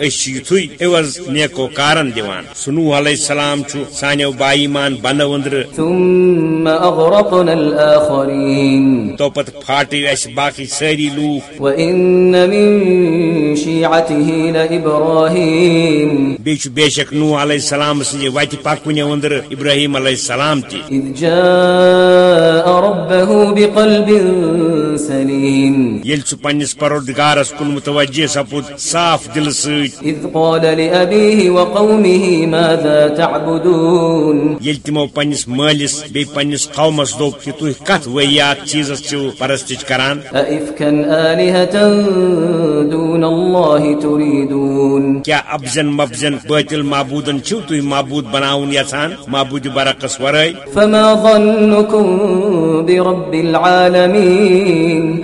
اس چھ یتھوی عوض نیکو کارن دیوان۔ سنو علیہ السلام چھ سانیو بائی مان بنو اندر ثم تو پت پھاٹی اس باقی ساری لوک وإن من شيعته لإبراهيم بیچ بے شک نو علیہ السلام سنجھ وت پکونی اندر ابراہیم علیہ السلام تی۔ إذ جاء ربه بقلب سليم یل سہ پنس پروردگارس کن متوجہ سپود صاف دل ست إذ قال لأبيه وقومه ماذا تعبدون؟ یل تمو پنس مالس بی پنس قومس دوپ کہ تھی کت ویات چیزس چھو پرستش کران؟ أئفكا آلهة دون الله تريدون؟ کیا ابزن مبزن باطل معبودن چھو تھی معبود بناون یژھان معبود برعکس ورائے؟ فما ظنكم برب العالمين؟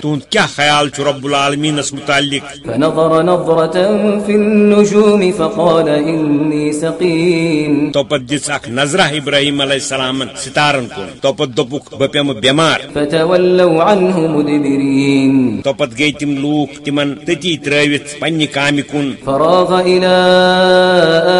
رب العالمینس متعلق؟ فنظر نظرة في النجوم فقال إني سقيم. توپت دس اخ نظرہ ابراہیم علیہ السلام ستارن کن توپت دپک بہ پیم بیمار۔ فتولوا عنه مدبرين توپت گئی تم لوک تمن تتی ترٲوِتھ پننہِ کامہِ کُن۔ فراغ إلى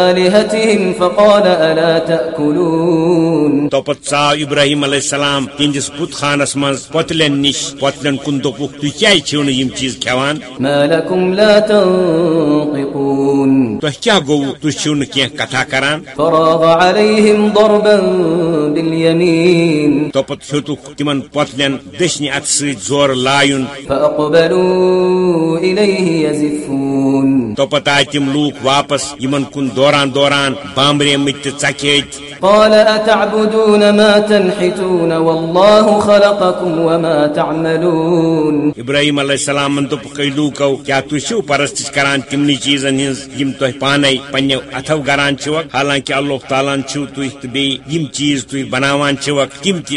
آلهتهم فقال ألا تأكلون توپت ژاو ابراہیم علیہ السلام تہندس بت خانس منٛز پۄتلٮ۪ن نِش پۄتلٮ۪ن کُن دوٚپُکھ تُہۍ کیازِ چھِو یِم چیٖز کھٮ۪وان ما لكم لا تنطقون. کیٛاہ گوٚوٕ تُہۍ چھِو کینٛہہ کتھا کران؟ توپت اتھٕ سۭتۍ زورٕ لایُن۔ فأقبلوا إليه يزفون۔ توپت آے تِم لوٗکھ واپس یِمن کُن دوران دوران بامبریمٕتۍ تہٕ ژکھیٚتۍ قال أتعبدون ما تنحتون والله خلقكم وما تعملون۔ ابراہیم علیہ السلام لوٗکو کیٛاہ تُہۍ چھِو پرستش کران تِمنٕے چیٖزن ہٕنٛز؟ یِم تۄہہِ پانے پننیو اتھو گران چھِوکھ حالانکہِ اللہ تعالیٰ چھِو تہٕ بیٚیہِ یِم چیٖز تُہۍ بناوان چھِوکھ تِم تہِ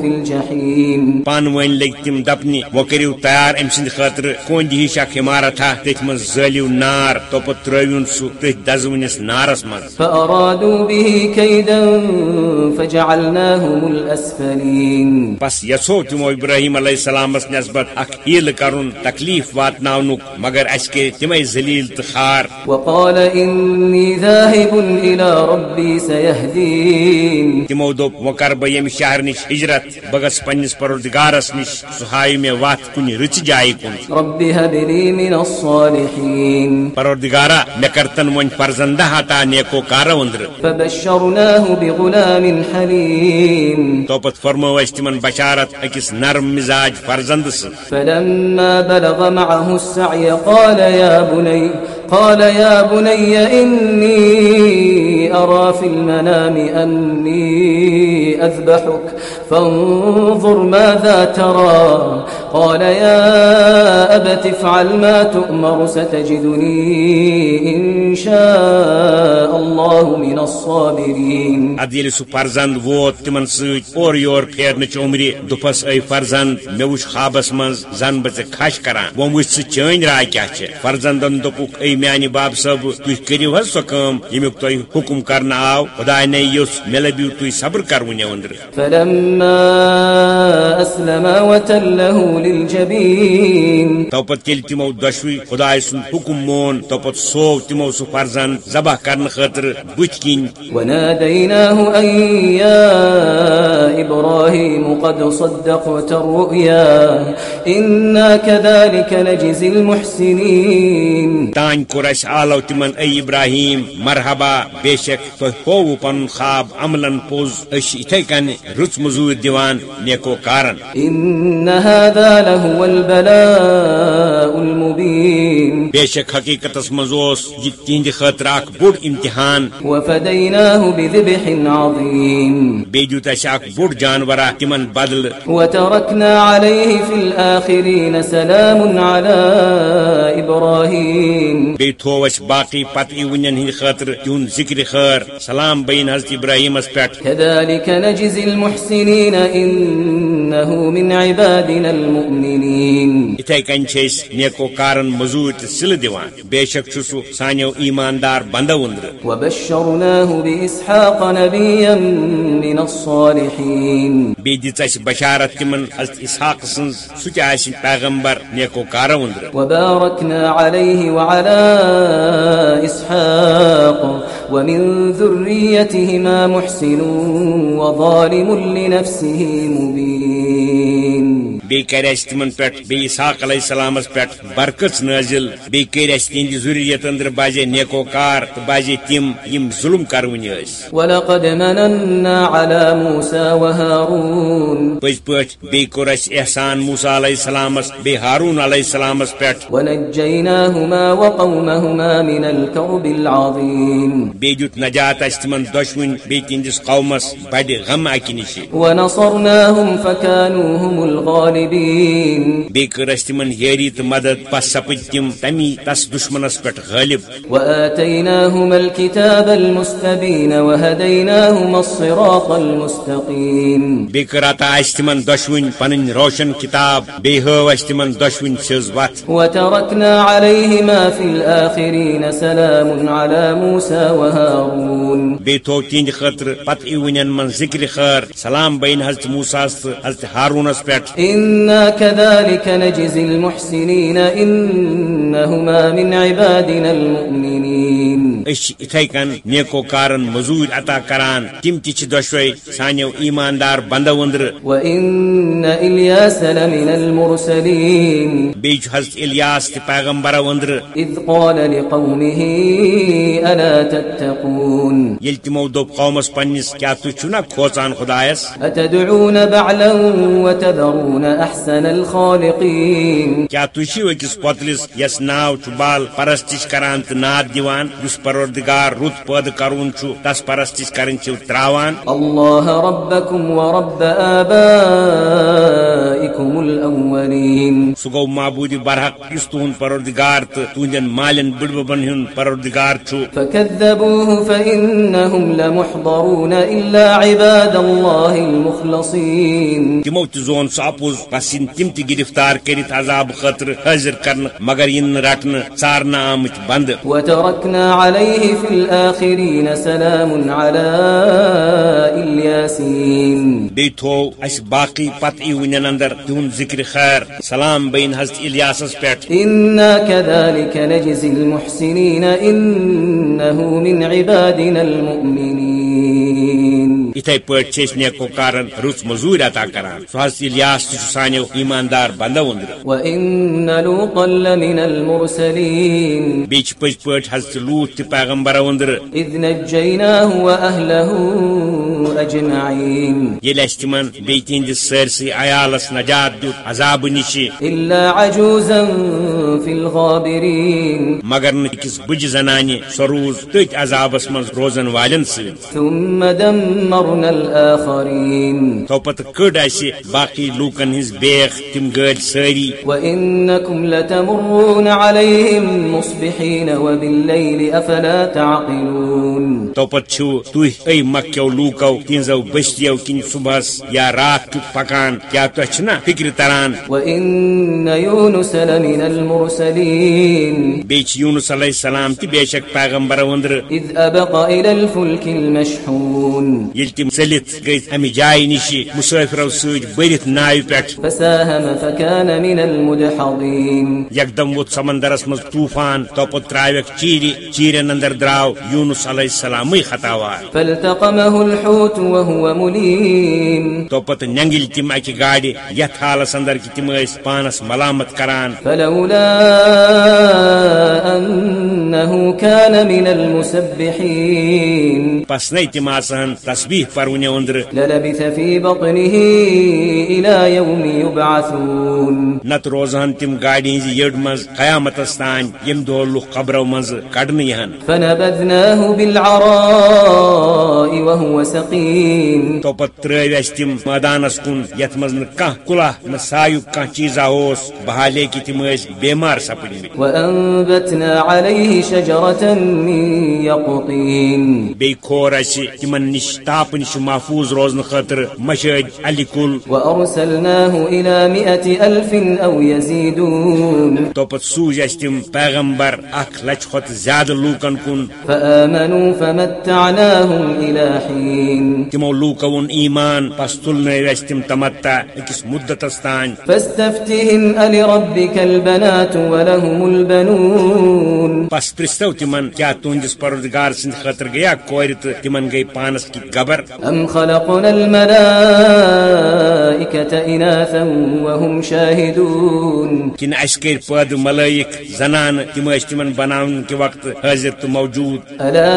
في الجحيم پانہٕ ؤنۍ لٔگۍ تِم دپنہِ وۄنۍ کٔرِو تیار أمۍ سٕنٛدِ خٲطرٕ کوندِ ہِش اکھ عمارت ہا تٔتھۍ منٛز زٲلِو نار توپت ترٲوِن سُہ تٔتھۍ دزوٕنِس نارس منٛز فأرادوا به كيدا فجعلناهم الأسفلين بس یژھو تِمو ابراہیم علیہ السلامس نسبت اکھ ہیلہٕ کرُن تکلیف واتناونُک مگر اسہِ کٔرۍ تِمے ذلیل تہٕ خار وقال إني ذاهب إلى ربي سيهدين. تمو دوٚپ وۄنۍ کر بہٕ ییٚمہِ شہر نِش ہجرت گژھٕ پننِس پروردگارس نِش سُہ ہایہِ مےٚ وتھ کُنہِ رٕژِ جایہِ کُن۔ رب هب لي من الصالحين پروردگارا کرتن وۄنۍ فرزندہ ہتا نیکو کارو أنٛدرٕ فبشرناه بغلام حليم توپت فرمو اسہِ تِمن بشارت أکِس نرم مزاج فرزند سۭتۍ فلما بلغ معه السعي قال يا بني، قال يا بني إني أرى في المنام أني أذبحك. فانظر ماذا ترى. قال يا أبت افعل ما تؤمر ستجدني إن شاء الله من الصابرين. اد ییٚلہِ سُہ فرزند ووت تِمن سۭتۍ اورٕ یور پھیرنٕچ عمرِ دوٚپس اے فرزند مےٚ وٕچھ خوابس منٛز زن بہٕ ژےٚ خش کران وۄنۍ وٕچھ ژٕ چٲنۍ راے کیٛاہ چھِ فرزندن دوٚپُکھ اے میانہِ باب صٲب تُہۍ کٔرِو حظ سۄ کٲم ییٚمیُک تۄہہِ حُکُم کرنہٕ آو خۄداے نے یوٚژھ مےٚ لٔبِو تُہۍ صبر کرونہِ أنٛدرٕ فلما أسلما وتله للجبين توپت ییٚلہِ تِمو دۄشوٕے خۄداے سُنٛد حُکُم مون توپت سوو تِمو سُہ فرزند ذبح کرنہٕ خٲطرٕ بٕتھِ کِنۍ وناديناه أن يا إبراهيم قد صدقت الرؤيا كذلك نجزي المحسنين. تان اس آلو تمن اے ابراہیم مرحبا بے شک پن خواب عملن پوز اش اتھے کن رچ مزور دیوان نیکو کارن. إن هذا لهو البلاء المبين. بے شک حقیقت مزوس یہ تہند خاطر اخ بوڑ امتحان. وفديناه بذبح عظيم. اس اخ بوڑ جانورا تمن بدل. وتركنا عليه في الآخرين سلام على إبراهيم. بی تھو اس باقی پتہ ونین ہند خاطر تہن ذکر خیر سلام بین حضرت ابراہیم پہ كذلك نجزي المحسنين إنه من عبادنا المؤمنين اتھے کن نیکو کارن مزور سل دیوان. بے شک چھ سو سانیو ایماندار بندو اندر وبشرناه بإسحاق نبيا من الصالحين بی اَسہِ بشارت تمن حضرت اسحاق سن آسہِ پیغمبر نیکو کارو اندر وباركنا عليه وعلى إسحاق ومن ذريتهما محسن وظالم لنفسه مبين بی کر اس تمن پہ بی اسحاق علیہ السلام پہ برکت نازل. بی کر اس تہند ضروریت اندر بازے نیکو کار تو بازے تم یم ظلم کرونی اس. ولقد مننا على موسى وهارون. پز پٲٹھۍ بیٚیہِ کوٚر احسان موسا علیہ السلامس بیٚیہِ ہارون علیہ السلامس پٮ۪ٹھ ونجيناهما وقومهما من الكرب العظيم بیٚیہِ دیُت نجات اَسہِ تِمن دۄشوٕنۍ بیٚیہِ تِہنٛدِس قومس بڑِ غم اکہِ نِش ونصرناهم فكانوا هم الغالبين بیٚیہِ کٔر اَسہِ تِمن یٲری تہٕ مدد پس سپٕدۍ تِم تمی تس دُشمنس پٮ۪ٹھ غٲلب وآتيناهما الكتاب المستبين وهديناهما الصراط المستقيم. بیٚیہِ کٔر عطا اَسہِ تِمن دۄشوٕنۍ پنٕنۍ روشن کِتاب بیٚیہِ ہٲو اَسہِ تِمن دۄشوٕنۍ سیٚز وتھ وتركنا عليهما في الآخرين سلام على موسى وهارون. بیٚیہِ تھوو تِہنٛدِ خٲطرٕ پتہٕ یِونین منٛز ذِکرِ خٲر سلام بین حضرت تہٕ حضرت ہارونس پٮ۪ٹھ إنا كذلك نجزي المحسنين إنهما من عبادنا المؤمنين اِتھے کن نیکو کارن مزوٗرۍ عطا کران تِم تہِ سانیو ایماندار بندو چھُ حضرت الیاس تہِ پیغمبرو قال لقومه تتقون. ییٚلہِ تِمو دوٚپ قومس پننِس کیٛاہ تُہۍ چھِو نا کھوژان خۄدایس أتدعون بعلا وتذرون کیٛاہ تُہۍ چھِو پۄتلِس یس ناو چھُ بال پرستش کران تہٕ ناد دِوان یُس پروردگار رُت پٲدٕ کرون چھُ تس پرستش کرٕنۍ چھِو تراوان. الله ربكم ورب آبائكم الأولين سُہ گوٚو معبوٗدِ برحق یُس تُہُنٛد پروردگار تہٕ تُہنٛدٮ۪ن مالٮ۪ن بٕڈببن ہُنٛد پروردگار چھُ فكذبوه فإنهم لمحضرون إلا عباد الله المخلصين تمو تہِ زون سُہ اپُز بس ین تم تہِ گرفتار کٔرِتھ عذاب خٲطرٕ حٲضِر کرنہٕ مگر ین نہٕ رٹنہٕ ژارنہٕ آمٕتۍ بنٛدٕ وتركنا عليه في الآخرين سلام على الياسين بیٚیہِ تھوو اَسہِ باقٕے پتہٕ یِونین اندر تِہُنٛد ذِکرِ خیر. سلام بین حضرت الیاسس پٮ۪ٹھ إنا كذلك نجزي المحسنين إنه من عبادنا المؤمنين. یِتھے پٲٹھۍ چھِ أسۍ نیکو کارن رٕژ مزوٗرۍ عطا کران سُہ حضرت الیاس تہِ چھُ سانیو ایماندار بندو أنٛدرٕ بیٚیہِ چھِ پٔزۍ پٲٹھۍ حضرت لوٗت تہِ پیغمبرو أنٛدرٕ أجمعين. ییٚلہِ اَسہِ تِمن بیٚیہِ تِہنٛدِس سٲرسٕے عیالس نجات دیُت عذابہٕ نِشہِ إلا عجوزا في الغابرين. مگر نہٕ أکِس بٕجہِ زنانہِ سۄ روٗز تٔتھۍ عذابس منٛز روزن والٮ۪ن سۭتۍ ثم دمرنا الآخرين. تو پتہٕ کٔڑ اَسہِ باقٕے لوٗکن ہٕنٛز بیگ تِم گٲڑۍ سٲری وإنكم لتمرون عليهم مصبحين وبالليل أفلا تعقلون. تو پتہٕ چھِو تُہۍ أے مکیو لوٗکو تِہنٛزو بستیو کِنۍ صبحس یا راتھ کیُتھ پکان تۄہہِ چھُنا فِکرِ تران؟ چھِ یوٗنس علیہ السلام تہِ بے شک الفلك المشحون ییٚلہِ تِم ژٔلِتھ گٔے امہِ جایہِ نِشہِ مُسٲفرو سۭتۍ بٔرِتھ ناوِ المدحضين یکدم ووت سمندرس منٛز طوفان توپت تراویکھ چیٖرِ چیٖرٮ۪ن انٛدر درٛاو یوٗنس علیہ السلامٕے خطاوار۔ فالتقمه الحوت الموت وهو مليم. تو پتہ نینگل تم اکہ گاڑ یتھ حالس اندر کہ تم پانس ملامت کران. فلولا أنه كان من المسبحين پس نئی تم آسان تسبیح پرونہ اندر. للبث في بطنه إلى يوم يبعثون نت روزہن تم گاڑ ہز یڑ مز قیامتس تان یم لُکھ قبرو مز کڑنہ یہن فنبذناه بالعراء وهو سقيم تو پت ترٲو اَسہِ تِم مٲدانس کُن یتھ منٛز نہٕ کانٛہہ کُلہ نہ سایُک کانٛہہ چیٖزا اوس بحالے کہِ تِم ٲسۍ بٮ۪مار سپدمٕتۍ وأنبتنا عليه شجرة من يقطين۔ کھور اَسہِ تِمن نِش تاپہٕ نِش محفوٗظ روزنہٕ خٲطرٕ مشٲدۍ الہِ کُل۔ وأرسلناه إلى مئة ألف أو يزيدون۔ تو پت سوٗزۍ اَسہِ تِم پیغمبر اکھ لچھ کھۄتہٕ زیادٕ لوٗکن کُن۔ فآمنوا فمتعناهم إلى حين۔ تِمو اوٚن ایمان پس تُلنٲو اَسہِ تِم تمتا أکِس مُدتس تانۍ فاستفتهم ألربك البنات ولهم البنون۔ پس پرستو تمن کیا تہندس پروردگار سند خاطر گیا؟ کور تو تمن گئی پانس کی گبر۔ أم خلقنا الملائكة إناثا وهم شاهدون کن اس کر پد ملائک زنان تم ٲسۍ تمن بناون کہ وقت حاضر تو موجود۔ ألا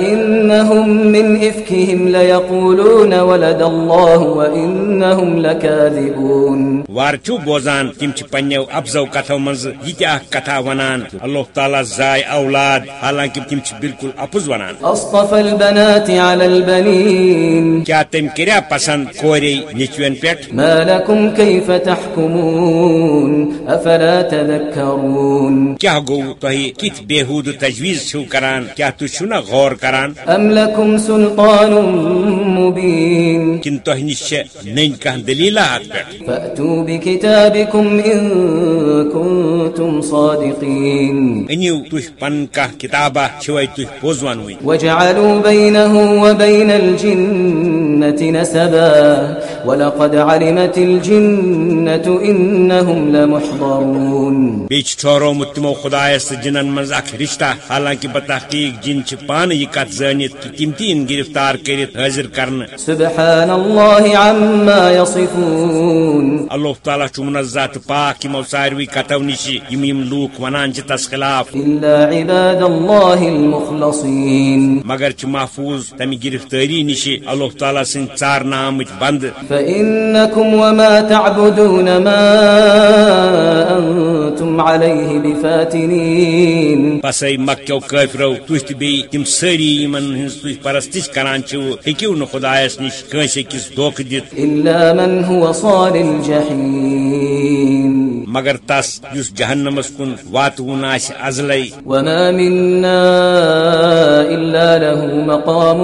إنهم من إفكهم ليقولون ولد الله وإنهم لكاذبون وار چھو بوزان تم چھ پنیو افزو کتھو مز یہ اخ کتھا ونان۔ اللہ تعالیٰ زائے اولاد حالانکہ تم چھ بالکل اپز ونان۔ أصطفى البنات على البنين کیا تم کریا پسند کورے نچوین پٮ۪ٹھ ما لكم كيف تحكمون أفلا تذكرون کیا گو تہ کت بےحود تجویز چھو کران؟ کیا تھی چھو نا غور کران؟ أم لكم سلطان مبين کن تہ نش چھ نن کانٛہہ دلیلات پٮ۪ٹھ؟ فأتوا بكتابكم إن كنتم صادقين أنيو تُہۍ پن چھوے تُہۍ پوٚز ونوٕنۍ وجعلوا بينه وبين الجنة نسبا. ولقد علمت الجنة إنهم لمحضرون. بیٚیہِ چھُ ٹھہرومُت تِمو خدایس تہٕ جنن منٛز اکھ رشتہ حالانکہ بتحقیق جن چھِ پانہٕ یہِ کتھ زٲنِتھ کہِ تِم تہِ یِن گرفتار کٔرِتھ حٲضر کرنہٕ۔ سبحان الله عما يصفون اللہ تعالیٰ چھُ تہٕ پاک یِمو ساروٕے کتو نِش یِم یِم لوٗکھ ونان چھِ تس خلاف۔ إلا عباد الله المخلصين۔ مگر چھِ محفوظ تمہِ گرفتٲری نِش اللہ تعالیٰ سٕنٛدۍ ژارنہٕ آمٕتۍ بنٛد۔ فإنكم وما تعبدون ما أنتم عليه بفاتنين۔ پسے مکیو قٲفرو تُہۍ تہِ بیٚیہِ تِم سٲری یِمن ہٕنٛز تُہۍ پرستش کران چھِو ہیٚکِو نہٕ خدایس نش کٲنٛسہِ أکِس دھوکہٕ دِتھ إلا من هو صال مگر تس یُس جہنمس کُن واتوُن آسہِ ازلے وما منا إلا له مقام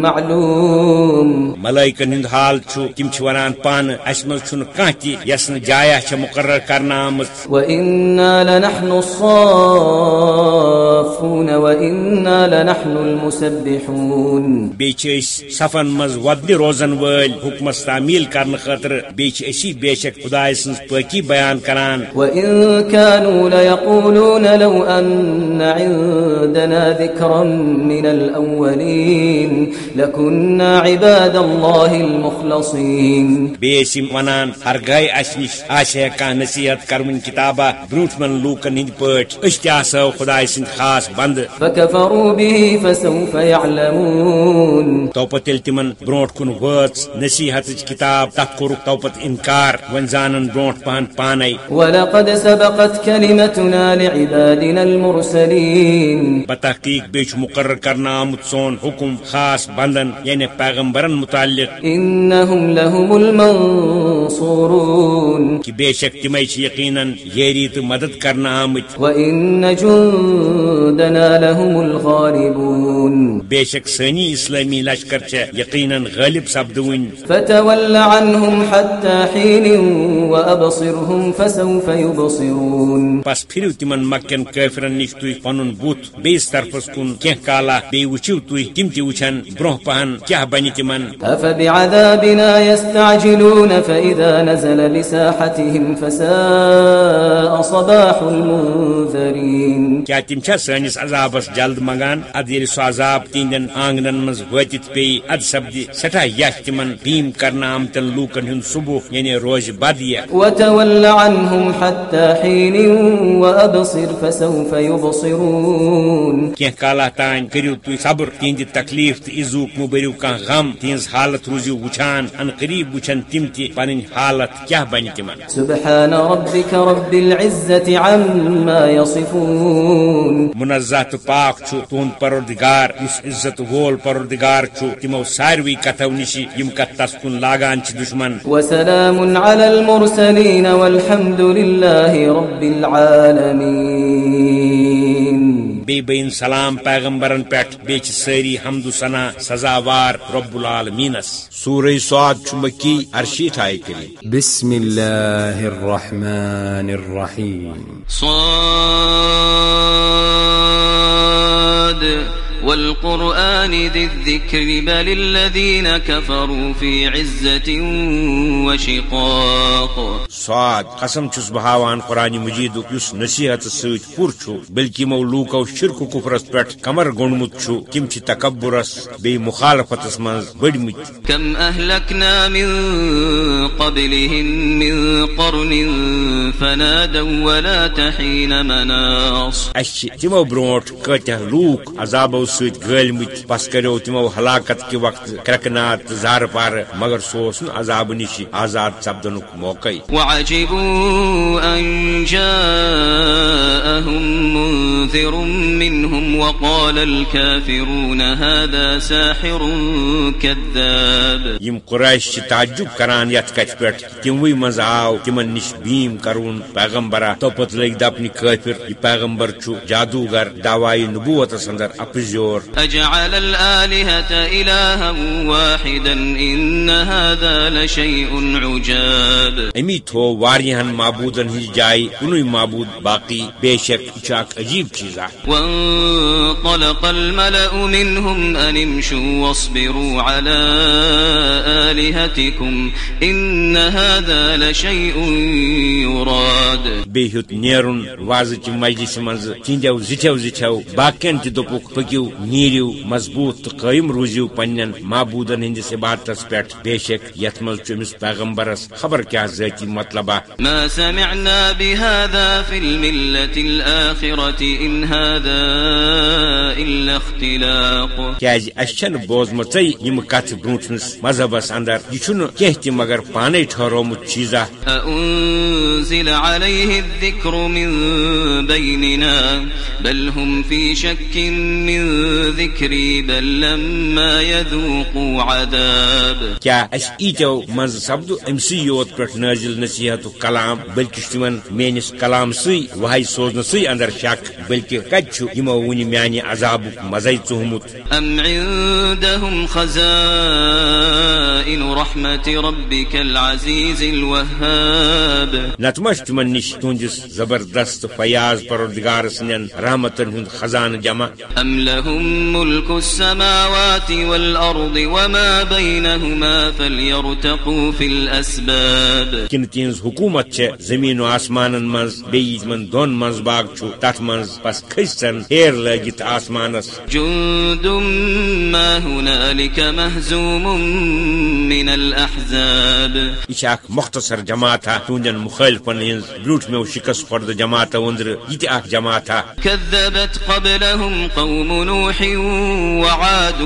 معلوم۔ ملائکن ہند حال چھُ تِم چھِ ونان پانہٕ اسہِ منٛز چھُنہٕ کانٛہہ تہِ یس نہٕ جایا مُقرر کرنہٕ آمٕژ۔ وإنا لنحن الصافون وإنا لنحن المسبحون۔ بیٚیہِ چھِ أسۍ صفن منٛز وۄدنہِ روزن وٲلۍ حُکمس تعمیل کرنہٕ خٲطرٕ بیٚیہِ چھِ أسی بے شک خداے سٕنٛز پٲکی بیان کران۔ وإن كانوا ليقولون لو أن عندنا ذكرا من الأولين لكنا عباد الله المخلصين۔ یِم ونان ہرگاہے اسہِ نِش آسہِ ہے کانٛہہ نصیحت کروٕنۍ کِتابہ برٛونٛٹھمٮ۪ن لوٗکن ہٕنٛدۍ پٲٹھۍ أسۍ تہِ آسو خداے سٕنٛدۍ خاص بنٛدٕ۔ فكفروا به فسوف يعلمون۔ تو پتہٕ ییٚلہِ تِمن برٛونٛٹھ کُن وٲژ نصیحتٕچ کِتاب تتھ کوٚرُکھ تو پتہٕ انکار وۄنۍ زانن برٛونٛٹھ پہن پانے ولقد سبقت كلمتنا لعبادنا المرسلين. بتحقیق بیٚیہِ چھُ مُقرر کرنہٕ آمُت سون حُکم خاص بندن یعنی پیغمبرن متعلق. إنهم لهم المنصورون. کہ بے شک تمے چھ یقیناً یری مدد کرنہٕ آمٕتۍ وإن جندنا لهم الغالبون. بے شک سٲنی اسلامی لشکر چھےٚ یقیناً غٲلب سپدوٕنۍ فتول عنهم حتى حين وأبصرهم فسوف يبصرون. پس پھرو تمن مکین کٲفرن نش تُہۍ پنُن بُتھ بیٚیِس طرفس کُن کینٛہہ کالا بیٚیہِ وٕچھِو تُہۍ تِم تہِ وٕچھن برہ پہن کیا بنی تمن؟ أفبعذابنا يستعجلون فإذا نزل لساحتهم فساء صباح المنذرين. کیا تم چھا سٲنِس عذابس جلد منگان؟ اد ییٚلہِ سُہ عذاب تہنٛدٮ۪ن آنگنن منٛز وٲتِتھ پیٚیہِ اد سپدِ سٮ۪ٹھاہ یش تمن بیم کرنہٕ آمتٮ۪ن لوٗکن ہُنٛد صبح یعنی روزِ بد یتھ وتول عنهم حتى حين وأبصر فسوف يبصرون. کینٛہہ کالا تانۍ کٔرِو تُہۍ صبر تہنٛدِ تکلیف تہٕ عزوٗک مہٕ بٔرِو کانٛہہ غم تہنٛز حالت روٗزِو وٕچھان ان قریب وٕچھن تِم تہِ پنٕنۍ حالت کیٛاہ بنہِ تِمن۔ سبحان ربك رب العزة عما يصفون. منزہ تہٕ پاک چھُ تُہنٛد پروردگار یُس عزت وول پروردگار چھُ تِمو ساروٕے کتھو نِش یِم کتھ تس کُن لاگان چھِ دُشمن۔ وسلام على المرسلين والحمد لله رب العالمين بی بین سلام پیغمبرن پٮ۪ٹھ بیٚیہِ چھِ سٲری حمد و ثنا سزاوار رب العالمینس سورہ سعد چھ مکی ارشیت آئے کری بسم الله الرحمن الرحيم صاد والقرآن ذي الذكر بل الذين كفروا في عزة وشقاق. سعد قسم چھس بہ ہاوان قرآن مجید یس نصیحت ست پور چھ بلکہ یمو لوکو شرک کفرس پہ کمر گونڈمت چھ تم چھ تکبرس بی مخالفتس من بڑمت كم أهلكنا من قبلهم من قرن فنادوا ولا تحين مناص. اس تمو برونٹ کتہ لوک عذابو ست گلمت پس کرو تمو ہلاکت کے وقت کرکنات زار پار مگر سوس عذاب نش آزاد سپدن موقع وعجبوا أن جاءهم منذر منهم وقال الكافرون هذا ساحر كذاب۔ یم قریش چھ تعجب کران یت کت پہ تموی مز آو تمن نش بیم کرون پیغمبرا توپت لگ دپنی کافر یہ پیغمبر چھ جادوگر دعوائی نبوت اندر اپزیور أجعل الآلهة إلها واحدا إن هذا لشيء عجاب. امی تھو واریہن معبودن ہز جائے کنوی معبود باقی بے شک اخ عجیب چیز وانطلق الملأ منهم أن امشوا واصبروا على آلهتكم إن هذا لشيء يراد. نیرن واضح چہ مجلس مز تہندو زٹھو زٹھو باقین تہ دپک پکیو نیریو، مضبوط تو قائم روزیو پنن معبودن ہندس عبادتس پہ بے شک یت مز چمس پیغمبرس خبر کیا ذاتی مطلبہ۔ ما سمعنا بهذا في الملة الآخرة إن هذا إلا اختلاق. کیاز اس چھن بوزمت یم کت برونٹمس مذہبس اندر کینہ تہ مگر پانے ٹھہرومت چیزا۔ أأنزل عليه الذكر من بيننا بل هم في شك من ذكري بل لما يذوقوا عذاب. کیا اس ایتو مز سپدو امسی یوت پہ نازل نصیحت کلام بلکہ چھ تمن میانس کلام سی وحی سوزن سی اندر شک بلکہ کت چھ یمو ون میانہ عذاب مزے ژوہمت أم عندهم خزائن رحمة ربك العزيز الوهاب۔ نت مش تمن نش تہندس زبردست فیاض پروردگار سنن رحمتن ہند خزانہ جمع۔ أم لهم ملك السماوات والأرض وما بينهما فليرتقوا في الأسباب۔ کن تہذ حکومت چھ زمین و آسمان مز بیس من دون مز باغ چھو تت مز پس کھسن ہیر لگت آسمانس۔ جند ما هنالك مهزوم من الأحزاب. یہ اخ مختصر جماعت تہندین مخالفن ہز بروٹ میں شکست خورد جماعت اندر۔ یہ اخ جماعت كذبت قبلهم قوم نوح وعاد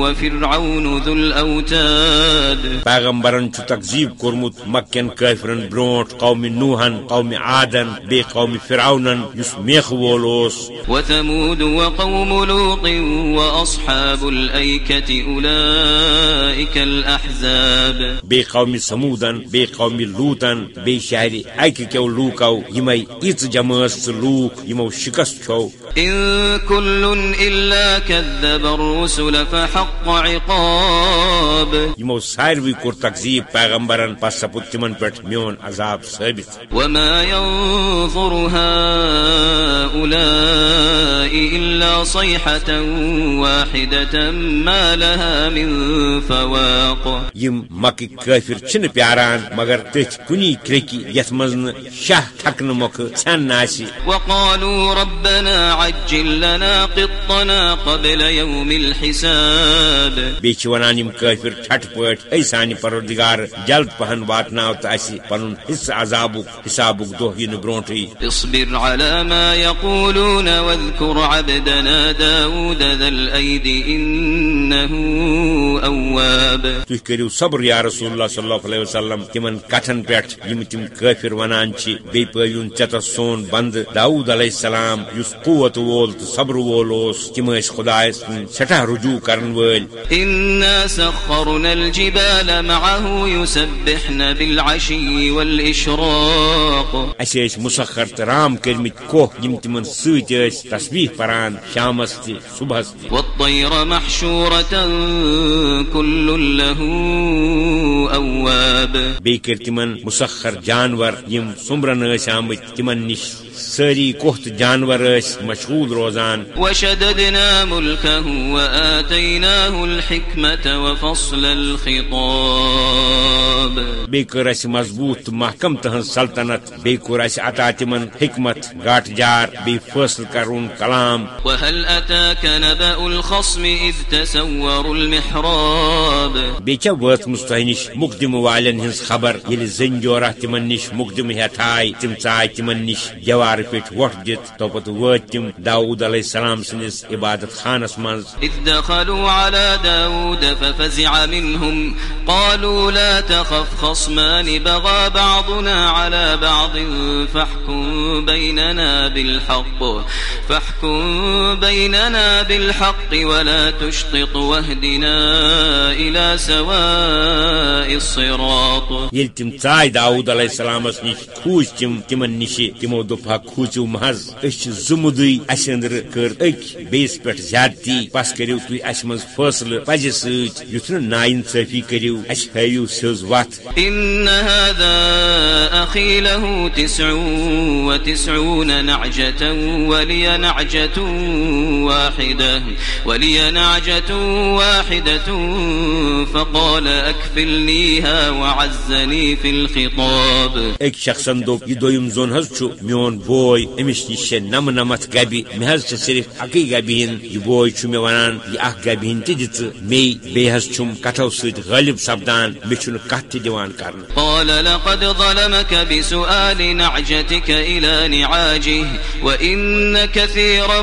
وفرعون ذو الأوتاد. پیغمبرن چھ تکذیب کورمت مکن کافرن برونٹ قوم نوحن قوم عادن بی قوم فرعونن یس میخ وول اوس وثمود وقوم لوط وأصحاب الأيكة أولئك الأحزاب. سمودن بی قومی لوتن بی شہر اکہ کیو لوکو یمے ایت جماعت لوک یمو شکست چھو إن كل إلا كذب الرسل فحق عقاب. یمو ساروی کور تکذیب پیغمبرن پس سپود تمن پٹ میون عذاب ثابت. وما ينظر هؤلاء إلا صيحة واحدة ما لها من فواق یم مکہ کافر چھن پیاران مگر تتھ کنی کرکی یت مزن شاہ تھکن موقع ژھن آسی وقالوا ربنا عجل لنا قطنا قبل يوم الحساب بی چھ ونان یم کافر ٹھٹ پٹ اے سانی پروردگار جلد پہن واتناو تہ اسی پنن حصہ عذابک حسابک دہ ین برونٹھی اصبر على ما يقولون واذكر عبدنا داود ذا الأيد إنه أواب. کرو صبر یا رسول اللہ صلی اللہ علیہ وسلم تمن کتھن پہ یم تم کافر ونان چھ بی پون چتس سون بند۔ داؤد علیہ السلام اس قوت وول تو صبر وول اس تم اس خدا سٹھا رجوع کرن ول إنا سخرنا الجبال معه يسبحن بالعشي والإشراق۔ اس اس مسخر ترام کرمت کوہ یم تمن ست تسبیح پران۔ شامس تہ صبحس تہ والطير محشورة كل له أواب. بی کر تمن مسخر جانور یم سمرن اس آمت تمن نش ساری کوہت جانور اس مشغول روزان۔ وشددنا ملكه وآتيناه الحكمة وفصل الخطاب. بی کر اس مضبوط محکم تہن سلطنت بی کور اس عطا تمن حکمت گاٹ جار بی فصل کرون کلام۔ وهل أتاك نبأ الخصم إذ تسوروا المحراب؟ بی چھ وات مستہنش مقدم والن ہنز خبر. یل زنجورہ تمن نش مقدم ہتھائی تم ژائے تمن نش دیوار پیٹ وٹ دت تو پت وات تم داؤد علیہ السلام سنس عبادت خانس منز إذ دخلوا على داود ففزع منهم. قالوا لا تخف خصمان بغى بعضنا على بعض. فاحكم بيننا بالحق. فاحكم بيننا بالحق ولا تشطط واهدنا إلى سواء الصراط یل تم ژائے داؤد علیہ السلام نش کھوج تم تمن نش تمو دپا کھوچو محض۔ اس زمدی اس اندر کر اک بیس پٹ زیادتی۔ پس کریو تھی اس مز فاصلہ پزہ ست یتھ نا انصافی کریو اس ہیو سز وت إن هذا أخي له تسع وتسعون نعجة ولي نعجة واحدة ولي نعجة واحدة فقال أكفلنيها وعزني في الخطاب. اک شخصن دوپ یہ دویم زون حظ چھ میون بوے امس نش نم نمت گبی مے حظ چھ صرف اکی گبی ہن یہ بوے چھ مے ونان یہ اخ گبی ہن تہ دژ می بے حظ چھم کٹھو سۭتۍ غالب سپدان مے چھن کتھ تہ دِوان کرنہٕ قال لقد ظلمك بسؤال نعجتك إلى نعاجه وإن كثيرا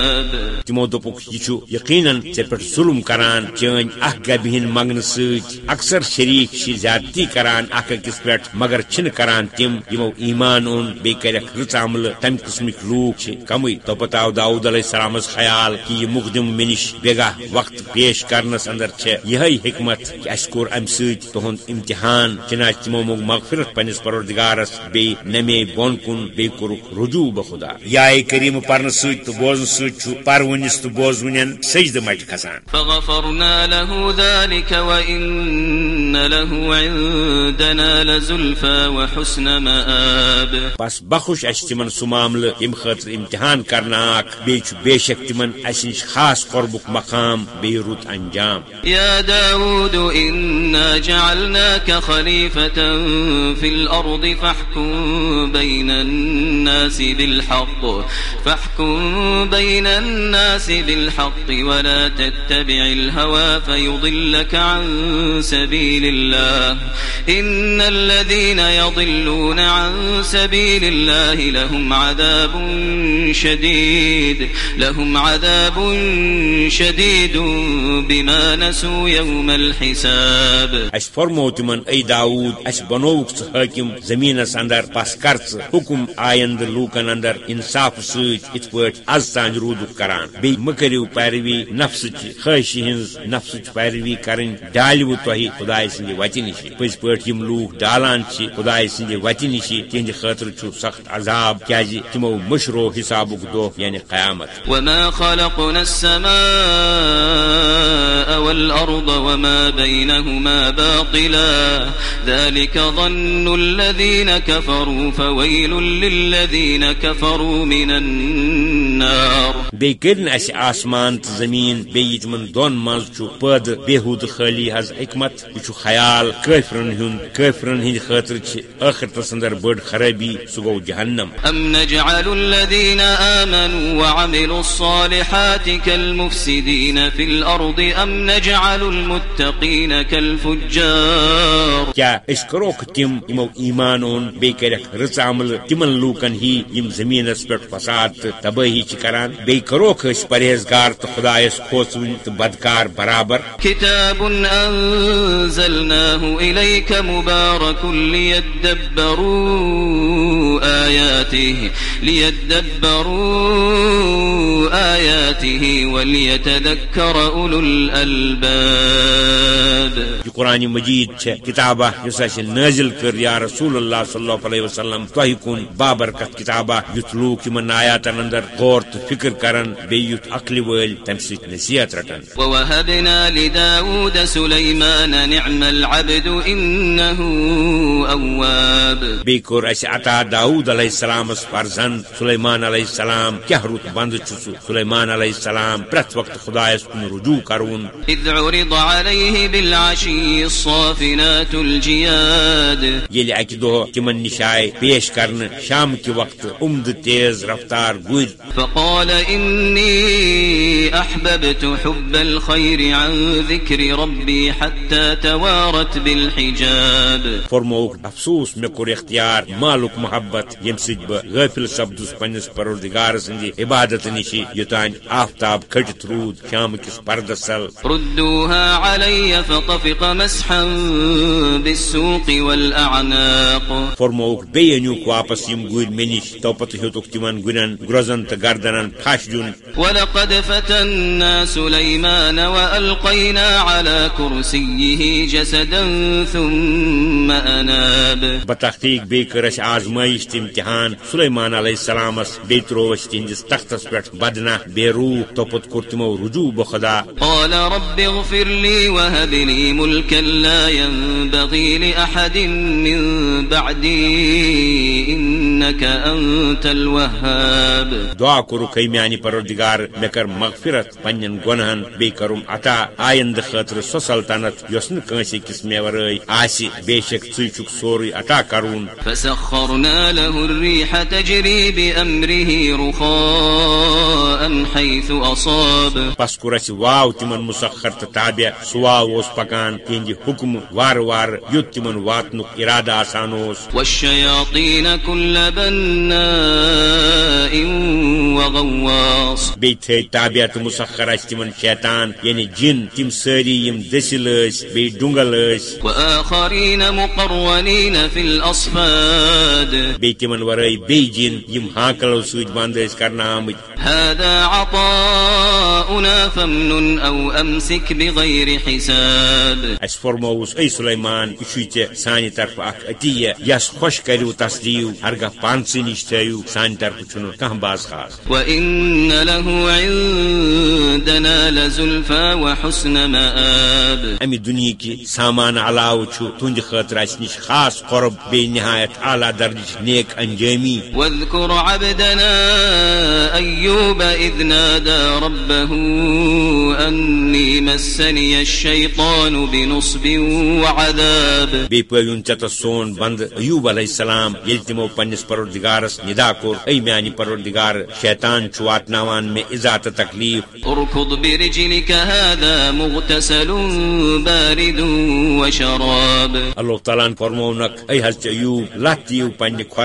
تمو دوپک یہ چھ یقیناً ژے پہ ظلم کران چٲنۍ اکھ گبہِ ہٕنٛدۍ منگنہٕ سۭتۍ اکثر شریک زیادتی کران اکھ أکِس پٮ۪ٹھ مگر چھنہٕ کران تِم یِمو ایمان اوٚن بیٚیہِ کرکھ رٕژ عملہٕ تمہِ قٕسمٕکۍ لوٗکھ چھِ کمٕے آو داود علیہ السلامس خیال کہ یہ مقدم مےٚ نِش بیگاہ وقت پیش کرنس اندر چھےٚ یِہے حکمت کہ اسہِ کوٚر امہِ سۭتۍ تُہُنٛد امتحان، چنانچہ تِمو موٚگ مغفرت پننس پروردگارس بیٚیہِ نمے بۄن کُن بیٚیہِ کوٚرُکھ رجوع بخدا۔ یایہِ کریم پرنہٕ سۭتۍ تہٕ بوزنہٕ سۭتۍ پرونس تہٕ بوزونین سجدٕ مٹہِ کھسان فغفرنا له ذلك وإن له عندنا لزلفى وحسن مآب. بس بخوش اس تمن سہ معاملہ یم خاطر امتحان کرناک بیٚیہِ چھُ بے شک تمن اس نش خاص قربک مقام بیٚیہِ رُت انجام. يا داود إنا جعلناك خليفة في الأرض فاحكم بين الناس بالحق. فاحكم بين الناس بالحق ولا تتبع الهوى فيضلك عن سبيل الله. إن الذين يضلون عن سبيل الله لهم عذاب شديد. لهم عذاب شديد بما نسوا يوم الحساب. اس فرمو تمن اے داود اس بنوک ث حاکم زمینس اندر پس کر حکم آیند لوکن اندر انصاف سۭتۍ ات پٲٹھۍ از تان روٗدُکھ کران۔ بیٚیہِ مہ کٔرِو پیروی نفسٕچ خٲہشہِ ہٕنٛز نفسٕچ پیروی کرٕنۍ ڈالوٕ تۄہہِ خداے سٕنٛدِ وتہِ نِش پٔزۍ پٲٹھۍ یِم لوٗکھ ڈالان چھِ خداے سٕنٛدِ وتہِ نِش تِہنٛدِ خٲطرٕ چھُ سخت عذاب کیازِ تِمو مشرو حسابُک دۄہ یعنی قیامت۔ وما خلقنا السماء والأرض وما بينهما باطلا۔ ذلك ظن الذين كفروا، فويل للذين كفروا من النار۔ بیٚیہِ کٔرۍ نہٕ اَسہِ آسمان تہٕ زٔمیٖن بیٚیہِ تِمن دۄن منٛز چھُ پٲدٕ بےحوٗد خٲلی حظ حکمت یہِ چھُ خیال کٲفرن ہُنٛد کٲفرن ہٕنٛدِ خٲطرٕ چھِ ٲخرتس اندر بٔڑ خرٲبی سُہ گوٚو جہنم۔ أم نجعل الذين آمنوا وعملوا الصالحات كالمفسدين في الأرض أم نجعل المتقين كالفجار۔ کیا تِم یِمو ایمان اوٚن رٕژ عملہٕ تِمن لوٗکن ہی یِم زٔمیٖنس پٮ۪ٹھ فساد تہٕ تبٲہی چھِ کران؟ بیٚیہِ کروک اس پرہیزگار تہٕ خدایس کھوژوٕنۍ تو بدکار برابر۔ کتاب انزلناه الیک مبارک ليدبروا آياته ليدبروا آياته وليتذكر أولو الألباب. قرآن مجید چھ کتابہ یس اس نازل کر یا رسول اللہ صلی اللہ علیہ وسلم تہ کن بابرکت کتابہ یت لوک یمن آیاتن اندر غور تو فکر کرن بیت عقل ول تم سیت نصیحت رٹن ووهبنا لداود سليمان نعم العبد إنه أواب بی کور اس عطا داود علیہ السلام اس فرزند سلیمان علیہ السلام کیا رت بند چھ سلیمان علیہ السلام؟ پرت وقت خدا اس کن رجوع کرون۔ إذ عرض عليه بالعشي الصافنات الجياد یل اکہ دہ تمن نشائے پیش کرن شام کے وقت عمد تیز رفتار گر فقال إني أحببت حب الخير عن ذكر ربي حتى توارت بالحجاب۔ فرموک افسوس مے کور اختیار مالک محبت۔ یم سۭتۍ بہ غافل سپدس پننس پروردگار سندِ عبادت نش یوتان آفتاب کھٹت روٗد شام کس پردس تل ردوها علي فطفق مسحا بالسوق فرموک واپس یم مےٚ نِش تو پتہٕ ہیوٚتُکھ تِمن گُرٮ۪ن گرٛوزن تہٕ گردنن پھش دیُن۔ ولقد فتنا سليمان وألقينا على كرسيه جسدا ثم أناب۔ بتحقیق بیٚیہِ کٔر تہٕ امتحان سلیمان علیہ السلامس بیٚیہِ تروو اَسہِ تِہنٛدِس تختس پٮ۪ٹھ بدنا بیٚیہِ روٗح توپت کوٚر تِمو رجوع بہ خدا قال رب اغفر لي وهب لي ملكا لا ينبغي لأحد من بعدي إنك أنت الوهاب۔ دعا کوٚرُکھ ہے میانہِ پروردگار مےٚ کر مغفرت پننٮ۪ن گۄنہن بیٚیہِ کٔرٕم عطا آیندٕ خٲطرٕ سۄ سلطنت کٲنٛسہِ أکِس مےٚ ورٲے آسہِ بے شک ژٕے چھُکھ سورُے عطا کرُن فسخرنا له الريح تجري بأمره رخاء حيث أصاب. پس کوٚر اَسہِ واو تِمن مسخر تہٕ تابع سُہ واو اوس پکان تِہنٛدِ حُکمہٕ وارٕ وارٕ یوٚت تِمن واتنُک ارادٕ آسان اوس۔ والشياطين كل بناء وغواص. تھٲے تابع مسخر اَسہِ تِمن شیطان یعنی جِن تِم سٲری یِم دٔسِل ٲسۍ بیٚیہِ ڈُنگل ٲسۍ۔ وآخرين مقرنين في الأصفاد. بیٚیہِ تِمن بیٚیہِ جِن یِم ہاکلو سۭتۍ بنٛد ٲسۍ کرنہٕ آمٕتۍ هذا عطاؤنا فامنن أو أمسك بغير حساب. اَسہِ فرمووُس اے سلیمان یہِ چھُے ژےٚ سانہِ طرفہٕ اکھ عطیہ یس خۄش کٔرِو تس دِیِو ہرگاہ پانسٕے نِش تھٲیِو سانہِ طرفہٕ چھُنہٕ کانٛہہ باز خاص. وإن له عندنا وحسن مآب. سامان علاوٕ تُہنٛدِ خٲطرٕ اَسہِ نِش خاص قۄرب بیٚیہِ نہایت اعلیٰ درجٕچ نیک انجٲمی واذكر عبدنا أيوب إذ نادى ربه أني مسني الشيطان بنصب وعذاب۔ بیٚیہِ پٲوِن ژےٚ تس سون بند ایوب علیہ السلام ییٚلہِ تِمو پننِس پروردگارس ندا کوٚر۔ اے میانہِ پروردگار شیطان چھ واتناوان میں ایزا تو تکلیف۔ اركض برجلك هذا مغتسل بارد وشراب اللہ تعالیٰ فرمونک اے حضرت ایوب لت دیو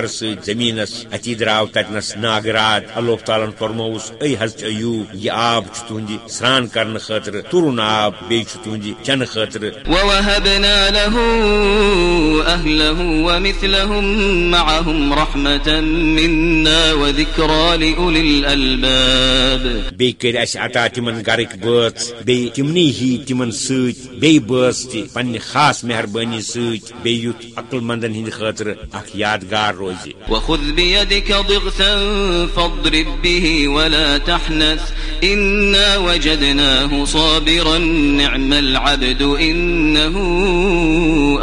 ست زمینس اتی دراو تتنس ناگرات اللہ تعالیٰ فرموس اے حضرت ایوب یہ آب چھ تہندی سران کرن خاطر ترن آب بی چھ تہندی چن خاطر. ووهبنا له أهله ومثلهم معهم رحمة منا وذكرى لأولي الألباب بی کر اس عطا تمن گرک بی تمنی ہی تمن بی بٲژ تہ پنہ خاص مہربانی بی یت عقل مندن ہند خاطر اخ یادگار روزی. وخذ بيدك ضغثا فاضرب به ولا تحنث. إنا وجدناه صابرا نعم العبد إنه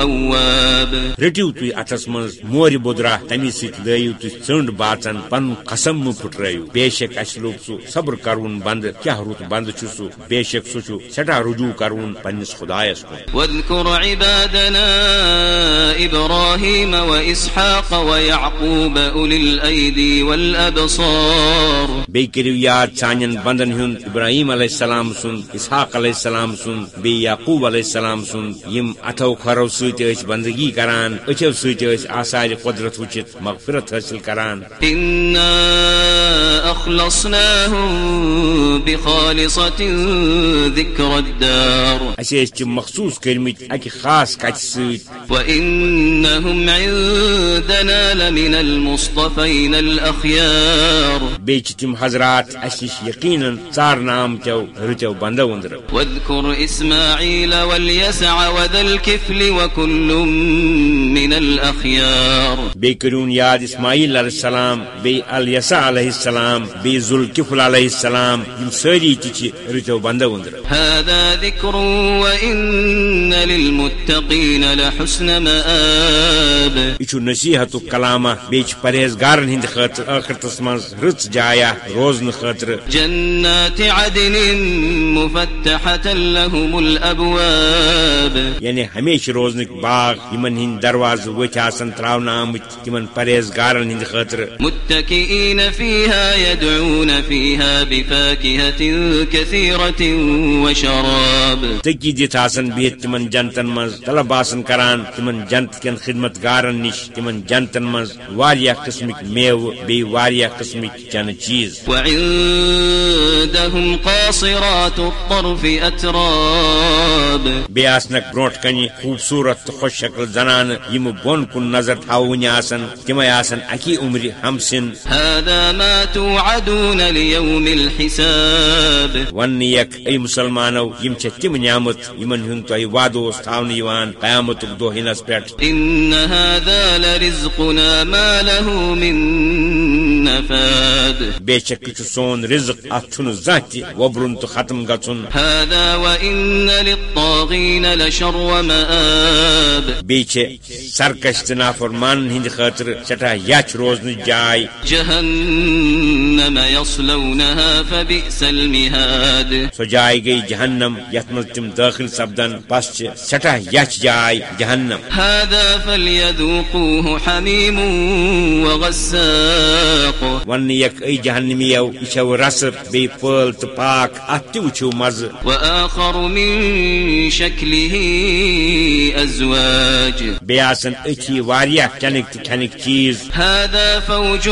أواب. رٹو تھی اتس من مور بدرا تمی ست لو تھی ژنڈ باچن پن قسم مہ پھٹرو بے شک لوگ سہ صبر کرون بند کیا رت بند چھ سہ بے شک سہ چھ سٹھا رجوع کرون پنس خدایس کن. واذكر عبادنا إبراهيم وإسحاق ويعقوب أولي الأيدي والأبصار بی کرو یاد سان بندن ہند ابراہیم علیہ السلام سن اسحاق علیہ السلام سن بی یعقوب علیہ السلام سن یم اتو کھرو ست بندگی کران اچھو ست آثار قدرت وچت مغفرت حاصل کران. إنا أخلصناهم بخالصة ذكر الدار. اس تم مخصوص کرمت اکہ خاص کت ست وإنهم عندنا لمن المصطفين الأخيار بیچ تم حضرات اس نش یقینا ژارنہ آمتو رتو بندو اندر واذكر إسماعيل واليسع وذا الكفل وكل من الأخيار بی کرون یاد اسماعیل علیہ السلام بی الیسا علیہ السلام بی ذوالکفل علیہ السلام یم ساری تہ رتو بندو اندر هذا ذكر وإن للمتقين لحسن مآب. یہ نصیحت کلامہ بیچ پرہیزگارن ہند خاطر آخرتس من رچ جایا روزن خاطر۔ جنات عدن مفتحة لهم الأبواب. یعنی ہمیشہ روزنک باغ یمن ہند دروازہ وتھ آسن تراؤن آمت تمن پرہیزگارن ہند خاطر۔ متكئين فيها يدعون فيها بفاكهة كثيرة وشراب تکی دت آسن بہت تمن جنتن مز طلب آسن کران تمن جنت کن خدمت گارن نش تمن جنتن مز واریاہ قسمک میو بی واریاہ قسمک چن چیز۔ وعندهم قاصرات الطرف أتراب۔ بی آسنک بروٹ کنی خوبصورت تو خوش شکل زنان یم بون کن نظر تھاونی آسن تمے آسن اکی عمر ہمسن۔ هذا ما توعدون ليوم الحساب۔ ون یک ای مسلمانو یم چھ تم نعمت یمن ہن تہ وعدو تھاون یوان قیامت دو ہنس پٹ إن هذا لرزقنا ما له من نفاد بے شک چھ سون رزق ات چھن زانتی وبرن تو ختم گژھن هذا وإن للطاغين لشر مآب بیچ سرکش تہ نافرمان ہند خاطر سٹھا یچ روزن جائے جهنم يصلونها فبئس المهاد سو جائے گئی جہنم یت مز تم داخل سپدن بس چھ سٹھا یچ جائے جہنم. هذا فليذوقوه حميم وغساق. ون یک ای جہنمیو یہ چھو رس بی پل تو پاک ات وچھو مز وآخر من شكله أزواج بی آسن اتھی واریاہ چنک تو کھنک چیز هذا فوج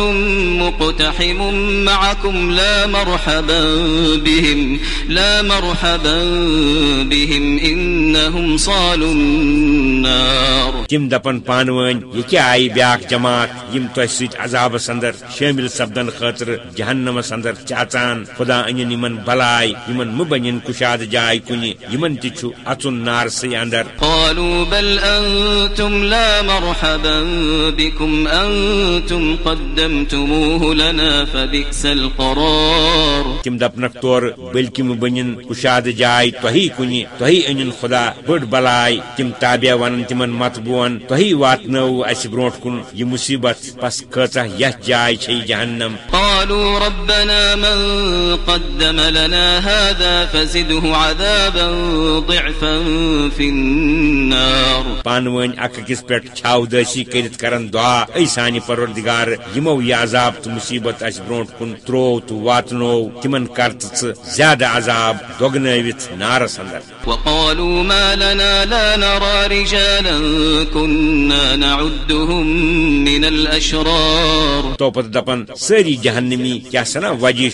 مقتحم معكم لا مرحبا بهم لا مرحبا بهم إنهم صالوا النار تم دپن پانوین یہ کیا آئی جماعت یم تہ ست عذابس اندر شامل سپدن خاطر جہنمس اندر چاچان خدا ان یمن بلائی یمن مبنین کشاد جائے کنی یمن تہ اچن نار سی اندر قالوا بل أنتم لا مرحبا بكم أنتم قدمتموه لنا فبئس القرار تم دپنک طور بلکہ مبنین کشاد جائے تہی کنی تہی ان خدا بڑ بلائی تم تابع ون تمن مت بون تہی واتنو اس برونٹ کن یہ مصیبت پس کچا یھ جائے چھ جہنم۔ قالوا ربنا من قدم لنا هذا فزده عذابا ضعفا في النار۔ پان ون اک أکس پہ چھاو دسی کرت کرن دعا۔ اے سانہ پروردگار یمو یہ عذاب تو مصیبت اس برونٹ کن ترو تو واتنو تمن کرت زیادہ عذاب دگنوت نارس اندر۔ وقالوا ما لنا لا نرى رجالا كنا نعدهم من الأشرار۔ تو پتہ دپان ساری جہنمی کیا سنا وجہ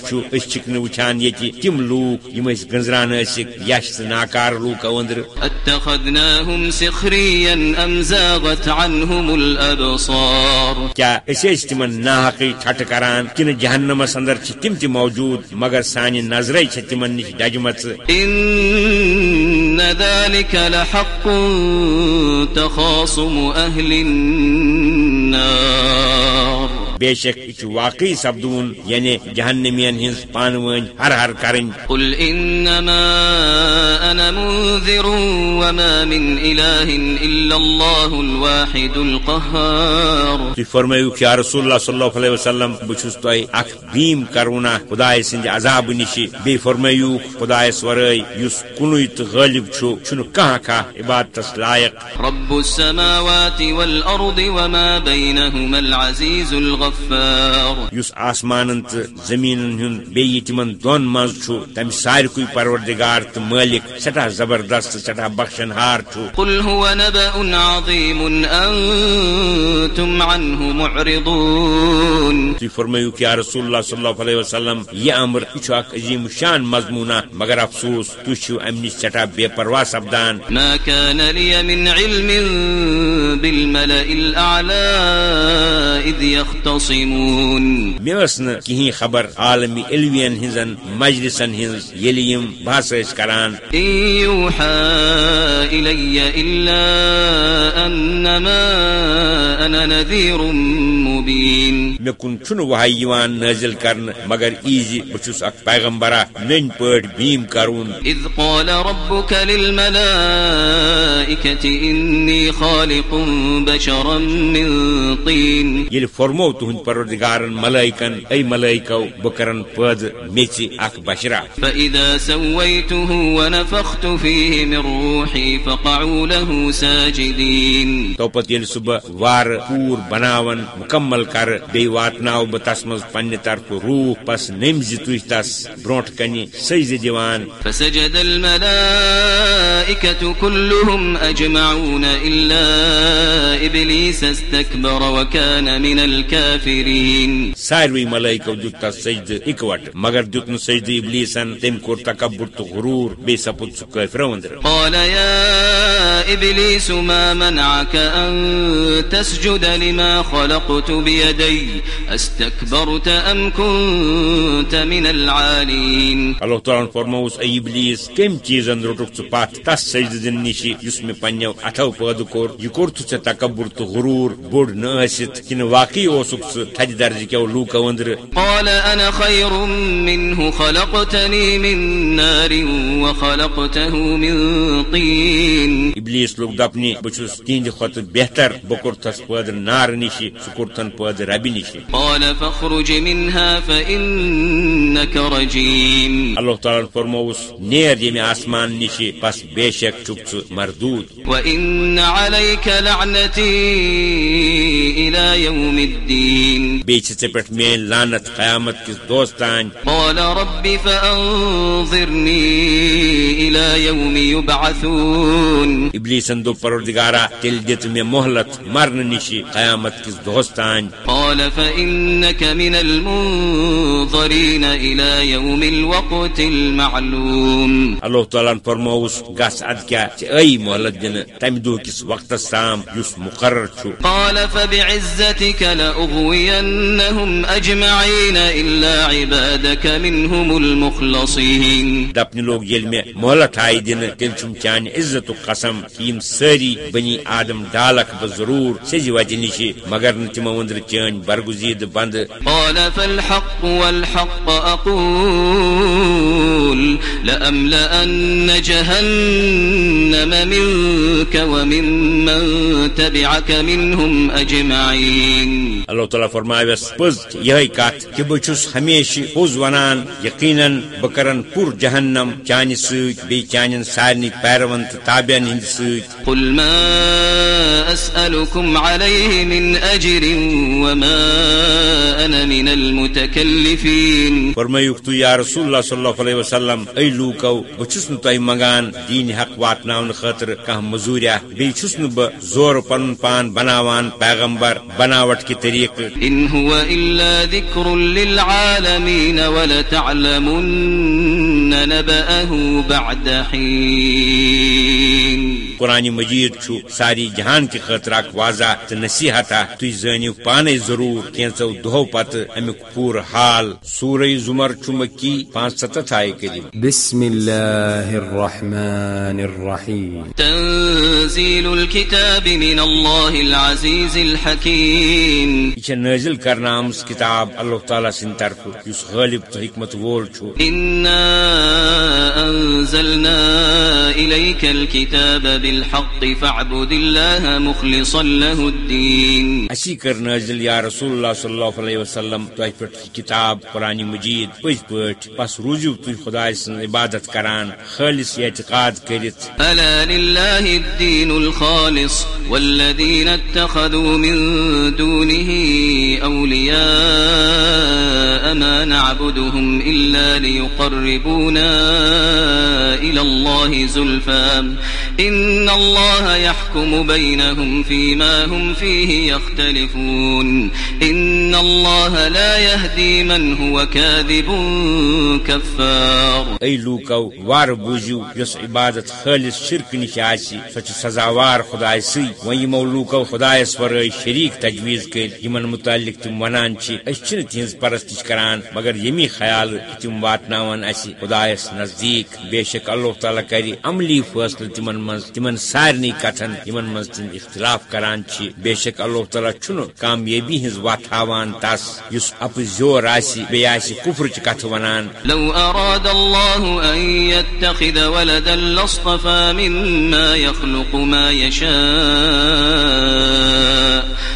نہ وچھان یتی تم لوک یم گنزران اسک یش ناکار لوک الأبصار۔ کیا اس تمن ناحقی ٹھٹ کران؟ کن جہنمس اندر چھ تم تہ موجود مگر سانہ نظرے چھ تمن نش ڈجمت إن ذلك لحق تخاصم أهل النار۔ بے شک یہ واقعی سپدون یعنی جہنمین ہز پان ون ہر ہر کرن قل إنما أنا منذر وما من الواحد فرمائیو کہ رسول اللہ صلی اللہ علیہ وسلم بچھس تو اخ بیم کرونا خدای سند عذاب نشی۔ بی فرمائیو خدای سورائی یس کنوی تو غالب چھو چھنو کہاں کہاں عبادت لائق۔ رب السماوات والأرض وما بينهما العزيز الغفار یس آسمان تو زمین ہن بی تمن دون چھو تم سارکوی پروردگار تو مالک سٹھا زبردست سٹھا بخشن ہار چھو قل هو نبأ عظيم أنتم عنه معرضون. تھی فرمائیو کہ یا رسول اللہ صلی اللہ علیہ وسلم یہ امر یہ عظیم شان مضمونہ مگر افسوس تھی چھو ام نش سٹھا بے پرواہ سپدان۔ ما كان لي من علم بالملأ الأعلى إذ يختصمون نہٕ کِہیٖنۍ خبر عالمی علوین ہنزن مجلسن یِم بحث ٲسۍ کران۔ إن يوحى إلي إلا أنما أنا نذير مبين. نٲزِل کرنہٕ مگر بہٕ چھُس اکھ پیغمبرا نٔنۍ پٲٹھۍ بیٖم کرُن إذ قال ربك للملائكة إني خالق بشرا من طين. ییٚلہِ فرمو تُہنٛدۍ پروردگارن ملٲیکن اے ملٲیکو بہٕ کرن پٲدٕ میژِ اکھ بشرا۔ فإذا سويته ونفخت فيه من روحي فقعوا له ساجدين۔ تو ییٚلہِ سُہ بہٕ وارٕ پوٗر بناون مکمل کرٕ بیٚیہِ واتناو بہٕ تس منٛز پننہِ طرفہٕ روح بس نٔمۍ زِ تُہۍ تس برونٛٹھ کنہِ سجدِ دِوان فسجد الملائكة كلهم أجمعون إلا إبليس استكبر وكان من الكافرين۔ الكافرين. ساروی ملائکو دیت تس سجدٕ اکوٹ مگر دیت نہٕ سجدٕ ابلیسن تٔمۍ کوٚر تکبر تہٕ غروٗر بیٚیہِ سپُد سُہ کٲفرو أنٛدرٕ قال يا إبليس ما منعك أن تسجد لما خلقت بيدي؟ كنت من العالين؟ اللہ تعالیٰ فرموس اے ابلیس کم چیزن روٹک ژٕ پتھ تس سجدٕ دِنہٕ نِش یُس مےٚ پننیو اتھو پٲدٕ کوٚر یہِ کوٚرتھ ژےٚ تکبر تہٕ غروٗر بوٚڑ نہ ٲسِتھ کِنہٕ واقعی اوسُکھ ژٕ تھدِ درجکیو لوٗکو أنٛدرٕ قال أنا خير منه خلقتني من نار وخلقته من طين ابلیس لوگ بہٕ چھُس تِہنٛدِ کھۄتہٕ بہتر بہٕ کوٚرتھس پٲدٕ نارٕ نِش سُہ کوٚرتھن پٲدٕ ربہِ نِش قال فاخرج منها فإنك رجيم اللہ تعالیٰ فرموس نیر ییٚمہِ آسمان نِش بس بے شک ژٕ مردوٗد۔ وإن عليك لعنتي إلى يوم الدين۔ بیٚیہِ چھِ ژےٚ پٮ۪ٹھ میٲنۍ لانت قیامت کِس تانۍ قال رب فأنظرني إلى يوم يبعثون ابلیسن دوٚپ پروردگارا تیٚلہِ دِژ مےٚ مۄہلت مرنہٕ نِش قیامت کِس دۄہس تانۍ قال فإنك من المنظرين إلى يوم الوقت المعلوم۔ اللہ تعالیٰ فرموس گژھ اد ژےٚ ٲیی مۄہلت دِنہٕ تمہِ دۄہ کِس وقتس تام یُس مُقرر چھُ قال فبعزتك لأغوينهم أجمعين إلا عبادك منهم المخلصين. دپنہِ لوگ مۄہلت آیہِ دِنہٕ تیٚلہِ چھُم چانہِ عزتُک قسم یِم سٲری بنی آدم ڈالکھ بہٕ ضروٗر سیٚزِ وتہِ نِش مگر تِمو أنٛدرٕ چٲنۍ برگُزیٖدٕ بنٛدٕ. قال فالحق والحق أقول لأملأن جهنم منك وممن تبعك منهم أجمعين. اللہ تعالیٰ فرماوس پٔز یہ کت کہ بہس ہمیشہ پوز ونان یقیناً بہ کرن پور جہنم چانہ ست بی چان سارے پیرون تو تابعن ہند ست قل ما أسألكم عليه من أجر وما أنا من المتكلفين۔ فرمائیوک تو یا رسول اللہ صلی اللہ علیہ وسلم اے لوکو بچس نو تہ منگان دین حق واتناون خاطر کانٛہہ مزوریا بیٚیہِ چھُس بہٕ زور پنُن پان بناوان پیغمبر بناوٹ کہِ طریقہٕ۔ إن هو إلا ذكر للعالمين ولتعلمن نبأه بعد حين. قرآن مجید چھُ ساری جہان کہِ خٲطرٕ اکھ واضح تہٕ نصیحت تُہۍ زٲنِو پانے ضروٗر کینٛژو دۄہو پتہٕ امیُک پوٗرٕ حال۔ سورے زُمر چھُ مکی پانٛژھ ستتھ آیہِ کٔرِم بسم الله الرحمن الرحيم تنزيل الكتاب من الله العزيز الحكيم یہ چھےٚ نٲزِل کرنہٕ آمٕژ کِتاب اللہ تعالیٰ سٕنٛدِ طرفہٕ یُس غٲلب تہٕ حکمت وول چھُ إنا أنزلنا إليك الكتاب بالحق فاعبد الله مخلصا له الدين. اسی کر نٲزِل یا رسول اللہ صلی اللہ علیہ وسلم تۄہہِ پٮ۪ٹھ کِتاب قرآن مجید پٔزۍ پٲٹھۍ بس روٗزِو تُہۍ خۄداے سٕنٛز عبادت کران خٲلِص اعتقاد کٔرِتھ ألا لله الدين الخالص والذين اتخذوا من دونه أولياء ما نعبدهم إلا ليقربونا إلى الله زلفا. إن الله يحكم بينهم فيما هم فيه يختلفون. إن الله لا يهدي من هو كاذب كفار. اے لوکو وار بوزیو یس عبادت خالص شرک نش آسی سو چھ سزاوار خدائے سی و یمو لوکو خدایس ورٲے شریک تجویز کر یمن متعلق تم ونان چھ اس چھن تہنز پرستش کران، مگر یمی خیال کہ تم واتناون اسی خدایس نزدیک بے شک اللہ تعالی کری عملی فیصلہ تمن من تمن سارنی کتھن یمن من تم اختلاف کران چھ بے شک اللہ تعالی چھن کامیابی ہنز وات ہاوان تس یس اپ زور آسی کفر چ کتھ ونان لو أراد الله أن يتخذ ولدا لاصطفى مما يخلق ما يشاء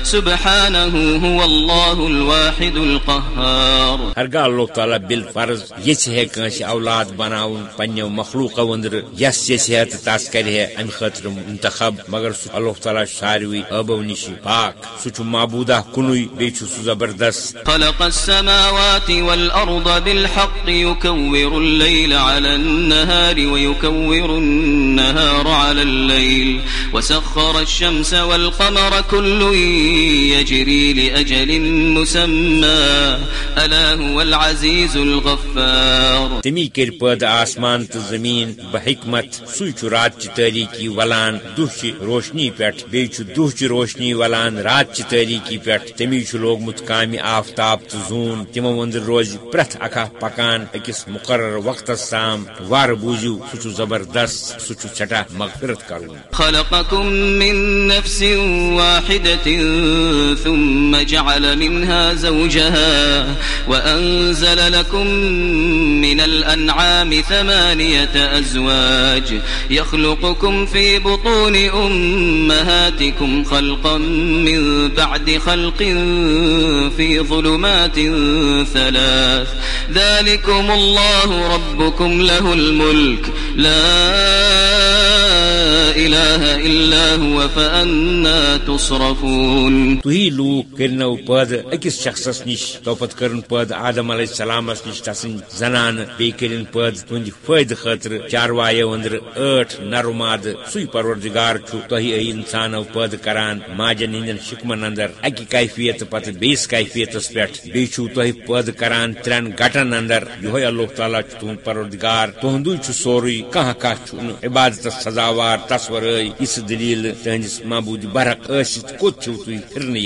سبحانه هو الله الواحد القهار ہرگاہ اللہ تعالیٰ بال فرض یھ ہے کنس اولاد بناون پنو مخلوق ودر یس یس ہے تو تس کر ام خاطر منتخب. مگر سہ اللہ تعالیٰ ساروی ابو نش پاک. سہ معبودہ کنوئی بیچ سہ زبردست. خلق السماوات والأرض بالحق يكور الليل على النهار ويكور النهار على الليل. وسخر الشمس والقمر كل يجري لأجل مسمى. ألا هو العزيز الغفار. کر پید آسمان تو زمین بحکمت، سوئی چھ رات چہ تاریکی ولان، دہ روشنی پٮ۪ٹھ بیٚیہِ چھُ دہ چہ روشنی ولان، رات چہ تاریکی پٮ۪ٹھ تمی چھ لوگمت کامہ آفتاب تو زون تمو ونٛدر روزِ پرٛٮ۪تھ اکھا پکان أکِس مقرر وقتس تام وار بوٗزِو سُہ زبردست سُہ چھُ سٮ۪ٹھاہ مغفرت کرُن خلقكم من نفس واحدة ثم جعل منها زوجها وأنزل لكم من الأنعام الأنعام ثمانية أزواج يخلقكم في بطون أمهاتكم خلقا من بعد خلق في ظلمات ثلاث ذلكم الله ربكم له الملك لا إله إلا هو فأنا تصرفون تھی لوک کرنو پد اکس شخصس نش توپت کرن پد آدم علیہ السلام نش تسن زنان بی کرن پد تہند فائدہ خاطر چاروایو اندر ٲٹھ نرو ماد سُے پروردگار چھُ انسانو پٲدٕ کران ماجن ہٕنٛدٮ۪ن شکمن اندر اکہِ کیفیت پتہٕ بیٚیِس کیفیتس پٮ۪ٹھ۔ بیٚیہِ چھُو تۄہہِ پٲدٕ کران ترٛٮ۪ن گٹن اندر، یہوے اللہ تعالیٰ چھُ تُہنٛد پروردگار، تُہنٛدُے چھُ سورُے کانٛہہ کانٛہہ سزاوار، تس ورٲے یِژھ دلیل تہنٛدِس معبوٗد برق ٲسِتھ کوٚت چھِو تُہۍ پھرنہٕ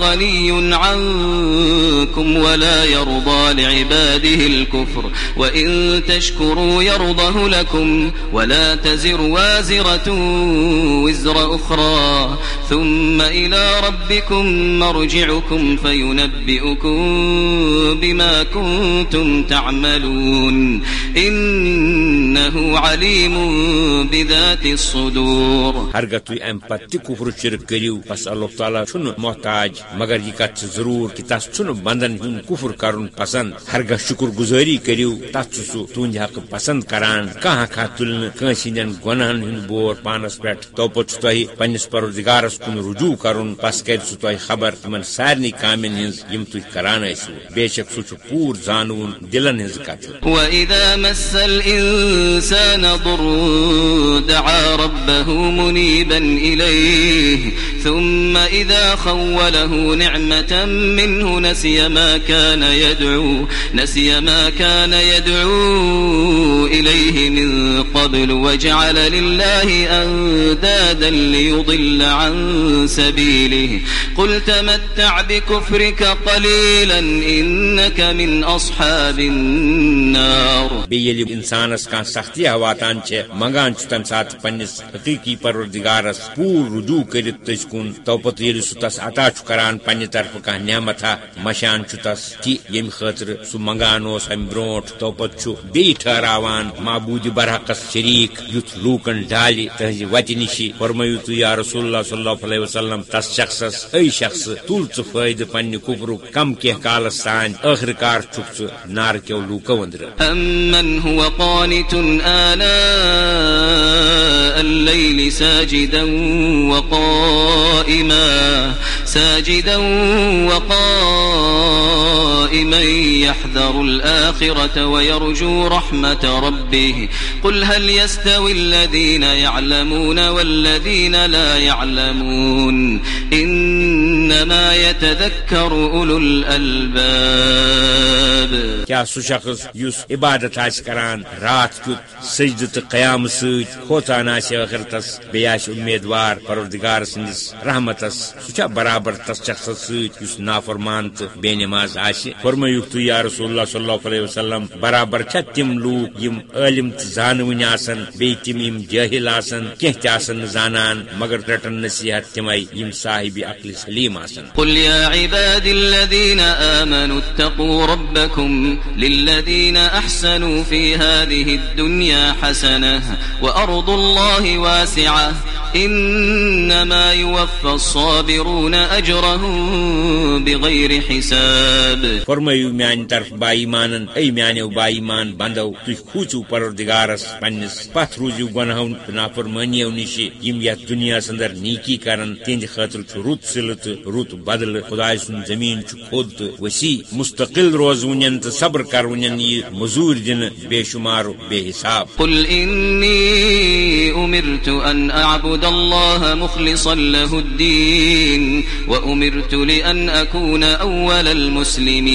غني عنكم ولا يرضى لعباده الكفر، وإن تشكروا يرضه لكم، ولا تزر وازرة وزر أخرى. ثم إلى ربكم مرجعكم فينبئكم بما كنتم تعملون. إنه عليم بذات الصدور. ہرگہ تھی ام پتہ کفر شرک کرو بس اللہ تعالیٰ چھ محتاج؟ مگر یہ کت ضرور کہ تس چھ بندن ہند کفر کرن کرن پسند ہرگہ شکر گزاری کرو تس سہ تہند حق پسند کران کھانا کھا تلن کنس ہند گناہن ہند بور پانس پہ تو پہ تہ پنس پروردگارس کن رجوع کرن بس کر سہ تہ خبر تمن سارے کامن ہز یم تھی کران ٲسو بے شک سہ پور زانون دلن ہز کت وإذا مس الإنسان ضر دعا ربه منيبا إليه ثم إذا خوله نعمة منه نسي ما كان يدعو، نسي ما كان يدعو إليه من قبل وجعل لله أندادا ليضل عن سبيله. قل تمتع بكفرك قليلا إنك من أصحاب النار. بیل انسانس کان سختی واتان چھ منگان چھ تم سات پنس حقیقی پروردگارس پور رجوع کرت تس کن تو پت یل سہ تس عطا چھ کران پنہ طرف کان نعمت مشان چھ تس کہ یم خاطر سہ منگان اس ام بروٹ تو پت چھ بی ٹھہراوان معبود برحقس شریک یت لوکن ڈالی تہذ وتہ نشی فرمایو تو یا رسول اللہ صلی اللہ علیہ وسلم تس شخصس اے شخص تل ژ فائدہ پنہ کفرک کم کی کالس تان آخر کار چھک ژ نار کیو لوکو اندر أمن هو قانت آناء الليل ساجدا وقائما ساجدا وقائما۔ يحذر الآخرة ويرجو رحمة ربه قل هل يستوي الذين يعلمون والذين لا يعلمون إنما يتذكر أولو الألباب کیا سہ شخص اس عبادت آس کران رات کت سجد تو قیام ست کھوتان آخرتس بیٚیہِ آسہِ امیدوار پروردگار سندس رحمتس سہ چھا برابر تس شخصس ست اس نافرمان تو بے نماز آسہِ فرمٲیُکھ تُہۍ یا رسول اللہ صلی اللہ علیہ وسلم، برابر چھا تم لوٗکھ یم عٲلم تہٕ زانوٕنۍ آسن بیٚیہِ تِم یم آسن آسن زانان، مگر رٹن نصیحت تمے یم صاحب عقل سلیم آسن۔ قل آمنوا اتقوا هذه الدنيا الله يوفى الصابرون أجرهم بغير حساب۔ فرمایو، میان طرف با ایمانن اے میانو با ایمان بندو تھی کھوچو پروردگارس پنس پت روزو گناہوں نافرمانیو نش یم یت دنیا اندر نیکی کرن. تہند خاطر چھ رت سلت رت بدل. خدائے سن زمین چھ کھود. تو وسیع مستقل روزون تو صبر کرون یہ مزور دن بے شمار بے حساب. قل إني أمرت أن أعبد الله مخلصا له الدين وأمرت لأن أكون أول المسلمين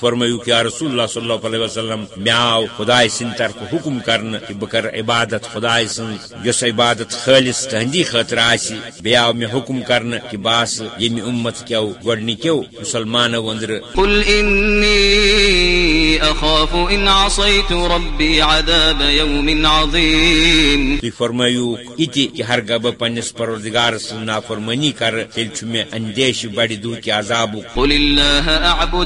فرمایو کہ یا رسول اللہ صلی اللہ علیہ وسلم میاو خدائے سن طرف حکم کرن کہ بہ کر عبادت خدائے سن یس عبادت خالص تہندی خاطر آسی بیاو میں حکم کرن کہ باس یمی امت کیو گڈنکیو مسلمانو اندر۔ قل إني أخاف إن عصيت ربي عذاب يوم عظيم تھی فرمایو اتی کہ ہرگہ بہ پنس پروردگار سن نافرمانی کر تیل چھ میں اندیش بڑ دو کہ عذاب قل الله أعبد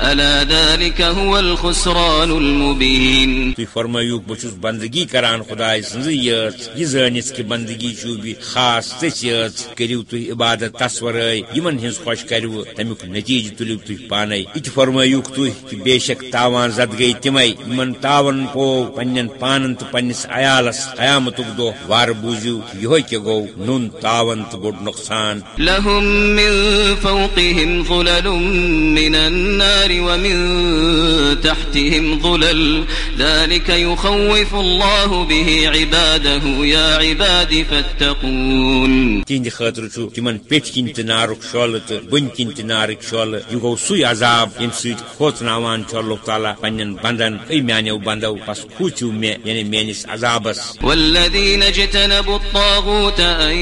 ألا ذلك هو الخسران المبين. تھی فرمایو بہ چھس بندگی کران خدائے سنز یت یہ زانس کہ بندگی چھو بھی خاص تس یت کریو تھی عبادت تس ورائے یمن ہنز خوش کرو تمیک نتیجہ تلیو تھی پانے ات فرمایوک تھی کہ بے شک تاوان زد گئی تمے یمن تاون پو پنن پانن تو پنس عیالس قیامتک دو وار بوزیو یہ کہ گو نون تاون تو بڑ نقصان لهم من فوقهم ظلل من النار ومن تحتهم ظلل. ذلك يخوف الله به عباده. يا عباد فاتقون. تہند خاطر چھ تمن تہ نارک شعلہ تو بن نارک شعلہ یہ گو سوی عذاب. یم ست کھوتناوان چھ اللہ تعالیٰ پنن بندن. اے میانو بندو پس کھوچو مے یعنی میانس عذابس والذين اجتنبوا الطاغوت أن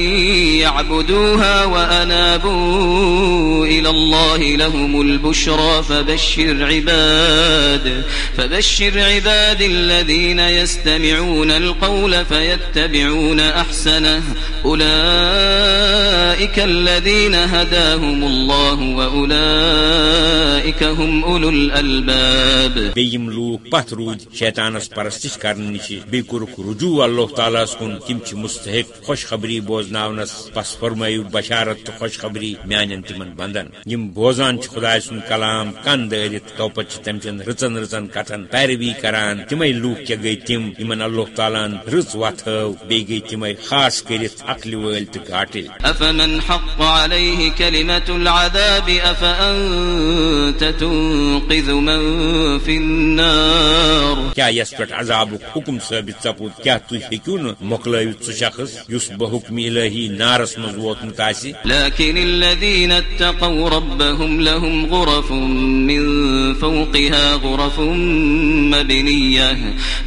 يعبدوها وأنابوا إلى الله لهم البشرى فبشر عباد فبشر عباد الذين يستمعون القول فيتبعون أحسنه. أولئك الذين هداهم الله وأولئك هم أولو الألباب. بیم لوک پت رود شیطانس پرستش کرنے نش بی رجوع اللہ تعالیٰ کن تم مستحق خوشخبری بوزناونس پس فرمایو بشارت تو خوشخبری میان تمن بندن. یم بوزان خدا سن کلام کن دارت تو پت تم چن رچن رچن کتن پیروی کران تمے لوک کیا گئی تم یمن اللہ تعالیٰ رچ وتھو بی گئی تمے خاص کرت عقل ول تو گاٹل أفمن حق عليه كلمة العذاب أفأنت تنقذ من في النار؟ کیا یس پہ عذاب حکم ثابت سپود کیا نا مکلوت سہ شخص اس بہ حکم الہی نارس مز ووتمت آسی لكن الذين اتقوا ربهم لهم غرف من من فوقها غرف مبنية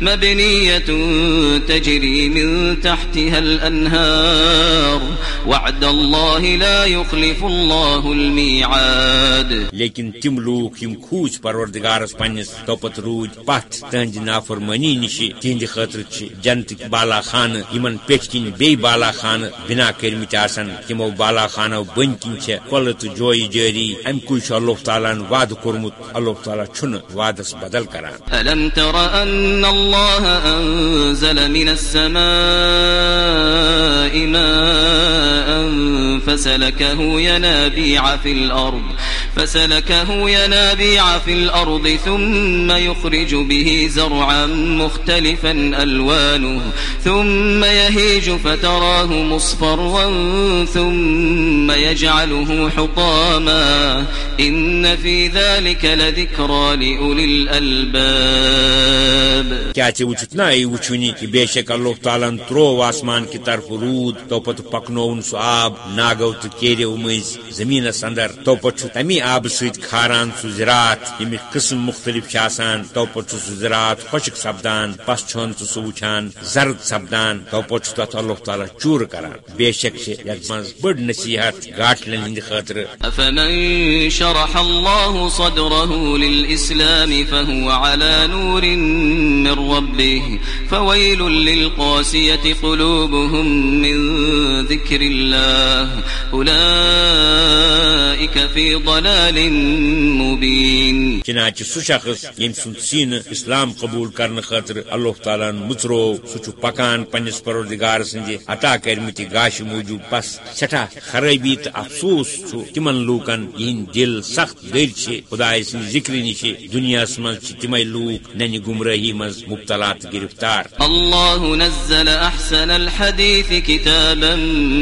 مبنية تجري من تحتها الأنهار. وعد الله لا يخلف الله الميعاد. لیکن تم لوک یم کھوج پروردگارس پنس توپت رود پت تہند نافرمانی نش تہند خاطر چھ جنتک بالا خانہ یمن پیچ کن بی بالا خانہ بنا کرمت آسن تمو بالا خانو بن کن چھ کل تو جوئی جاری، ام کوئی اللہ تعالیٰ وعد کورمت اللہ تعالیٰ چھن وعدس بدل کران۔ ألم تر أن الله أنزل من السماء ماء فسلكه ينابيع في الأرض فسلكه ينابيع في الأرض ثم يخرج به زرعا مختلفا ألوانه ثم يهيج فتراه مصفرا ثم يجعله حطاما إن في ذلك لذكرى لأولي الألباب کیا ٹھیک وچت نا یہ وچونی کہ بے شک ترو آسمان کی طرف رود تو پت پکنون سہ آب ناگو تو کیریو مز زمینس اندر تو پت تمی آب ست کھاران سہ زراعت یم قسم مختلف چھ آسان تو پت سہ زراعت، خشک سپدان پس چھن تو سہ وچھان، زرد سپدان تو پت تت اللہ تعالیٰ چور کران۔ بے شک چھ یتھ مز بڑ نصیحت گاٹلن ہند خاطر۔ أفمن شرح الله صدره للإسلام فهو على نور من ربه فويل للقاسية قلوبهم من ذكر الله أولئك في ضلال مبين چنانچہ سہ شخص یم سن سین اسلام قبول کرنے خاطر اللہ تعالیٰ مترو سہ پکان پنس پروردگار سند عطا کرمت گاش موجود بس سٹھا خرابی تو افسوس تمن لوکن یہ دل سخت گر خدا سن ذکر نش دنیا من تمے لوک ننہ گمراہی مز مبتلا گرفتار۔ الله نزل أحسن الحديث كتابا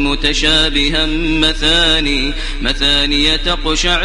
متشابها مثاني مثاني تقشعر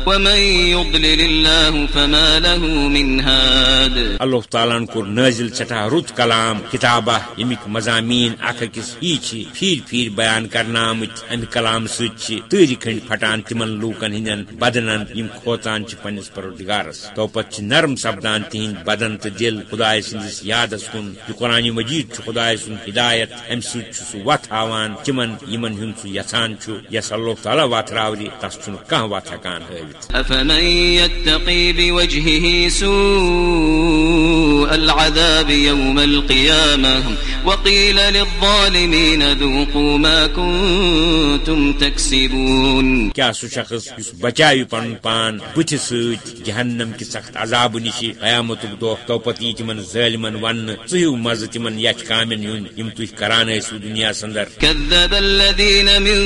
ومن يضلل الله فما له من هاد. اللہ تعالیٰ کور نازل سٹھا رت کلام، کتابہ یمیک مضامین اخ اکس ہی چھ پھیر پھیر بیان کرنا آمت امہ کلام ست تیری کھنڈ پھٹان تمن لوکن ہندین بدنن، یم کھوتان چھ پنس پروردگارس۔ تو پت چھ نرم سپدان تہند بدن تو دل خدائے سندس یادس کن۔ یہ قرآن مجید چھ خدائے سن ہدایت، ام ست چھ سہ وت ہاوان تمن یمن ہند سہ یژھان چھ۔ یس اللہ تعالیٰ وت راوری، تس چھ کانٛہہ وت ہیکان ہٲوِتھ أفمن يتقي بوجهه سوء العذاب يوم القيامة. وقيل للظالمين ذوقوا ما كنتم تكسبون. کیا سہ شخص اس بچائے پن پان بت ست جہنم کی سخت عذاب نش قیامت دہ تو تمن ظالمن ون ژہو مزہ تمن یچ کامن ہند یم تھی کران ٲسو دنیا اندر كذب الذين من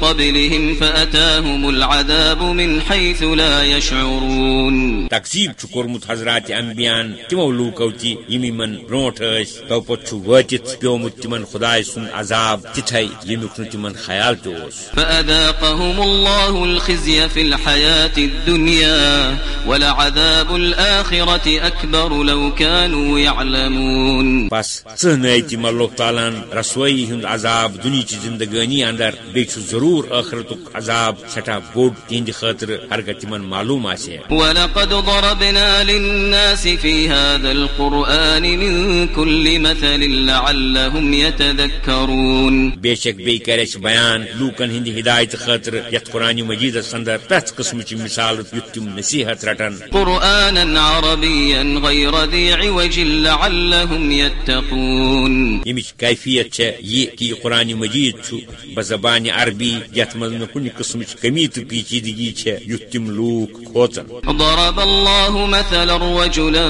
قبلهم فأتاهم العذاب من حيث لا يشعرون. تقسیب چھ کورمت حضرات انبیان واریاہن تمو لوکو تہ یم یمن برونٹ ٲسۍ تو پوت چھ وٲتِتھ پیومُت تمن خداے سُنٛد عذاب تِتھے ییٚمیُک نہٕ تمن خیال تہِ اوس فأذاقهم الله الخزي في الحياة الدنيا ولعذاب الآخرة أكبر لو كانوا يعلمون. بس ژہنٲے تم اللہ تعالیٰ رسوئی ہند عذاب دنچ زندگانی اندر بیچ ضرور آخرتک عذاب سٹھا بوڑ تہند خاطر ہرگہ تمن معلوم آسے. ولقد ضربنا للناس في هذا القرآن من كل مثل لعلهم يتذكرون بے شک بی کر بیان لوکن ہند ہدایت خاطر یت قرآن مجید اندر پرت قسم چ مثال یت تم نصیحت رٹن۔ قرآنا عربيا غير ذي عوج لعلهم يتقون۔ یمچ کیفیت چھ یہ کہ قرآن مجید چھ بزبان عربی یت مز نہ کن قسم کمی تو پیچیدگی چھ یت تم لوک کھوچن ضرب الله مثلا رجلا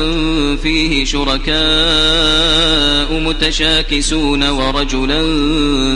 فيه شركاء متشاكسون ورجلا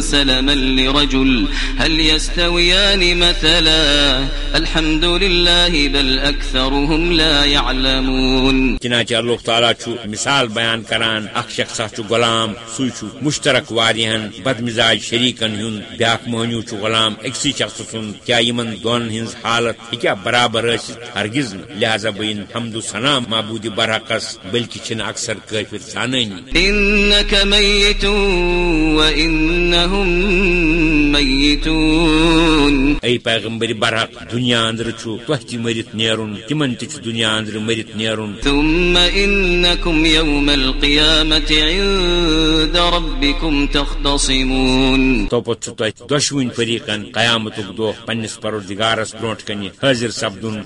سلما لرجل. هل يستويان مثلا؟ الحمد لله بل أكثرهم لا يعلمون. چنانچہ اللہ تعالیٰ چھ مثال بیان کران، اخ شخص چھ غلام سوی چھ مشترک واریہن بد مزاج شریکن ہن بیاکھ مہنیو چھ غلام اکسی شخص سن، کیا یمن دون ہنز حالت ہکیا برابر ٲسِتھ ہرگز؟ نہٕ لہذا بین حمد و ثنا، معبود برحقس بلکہ چھن اکثر کافر زانانی إنك ميت وإنهم ميتون۔ اے پیغمبر برحق دنیا اندر چھ تہ مرت نیرن تمن تہ چھ دنیا اندر مرت نیرن ثم إنكم يوم القيامة عند ربكم تختصمون۔ تو پت چھ تہ دشوین فریقن قیامتک دہ پنس پروردگارس برونٹ کنہ حاضر سپدن۔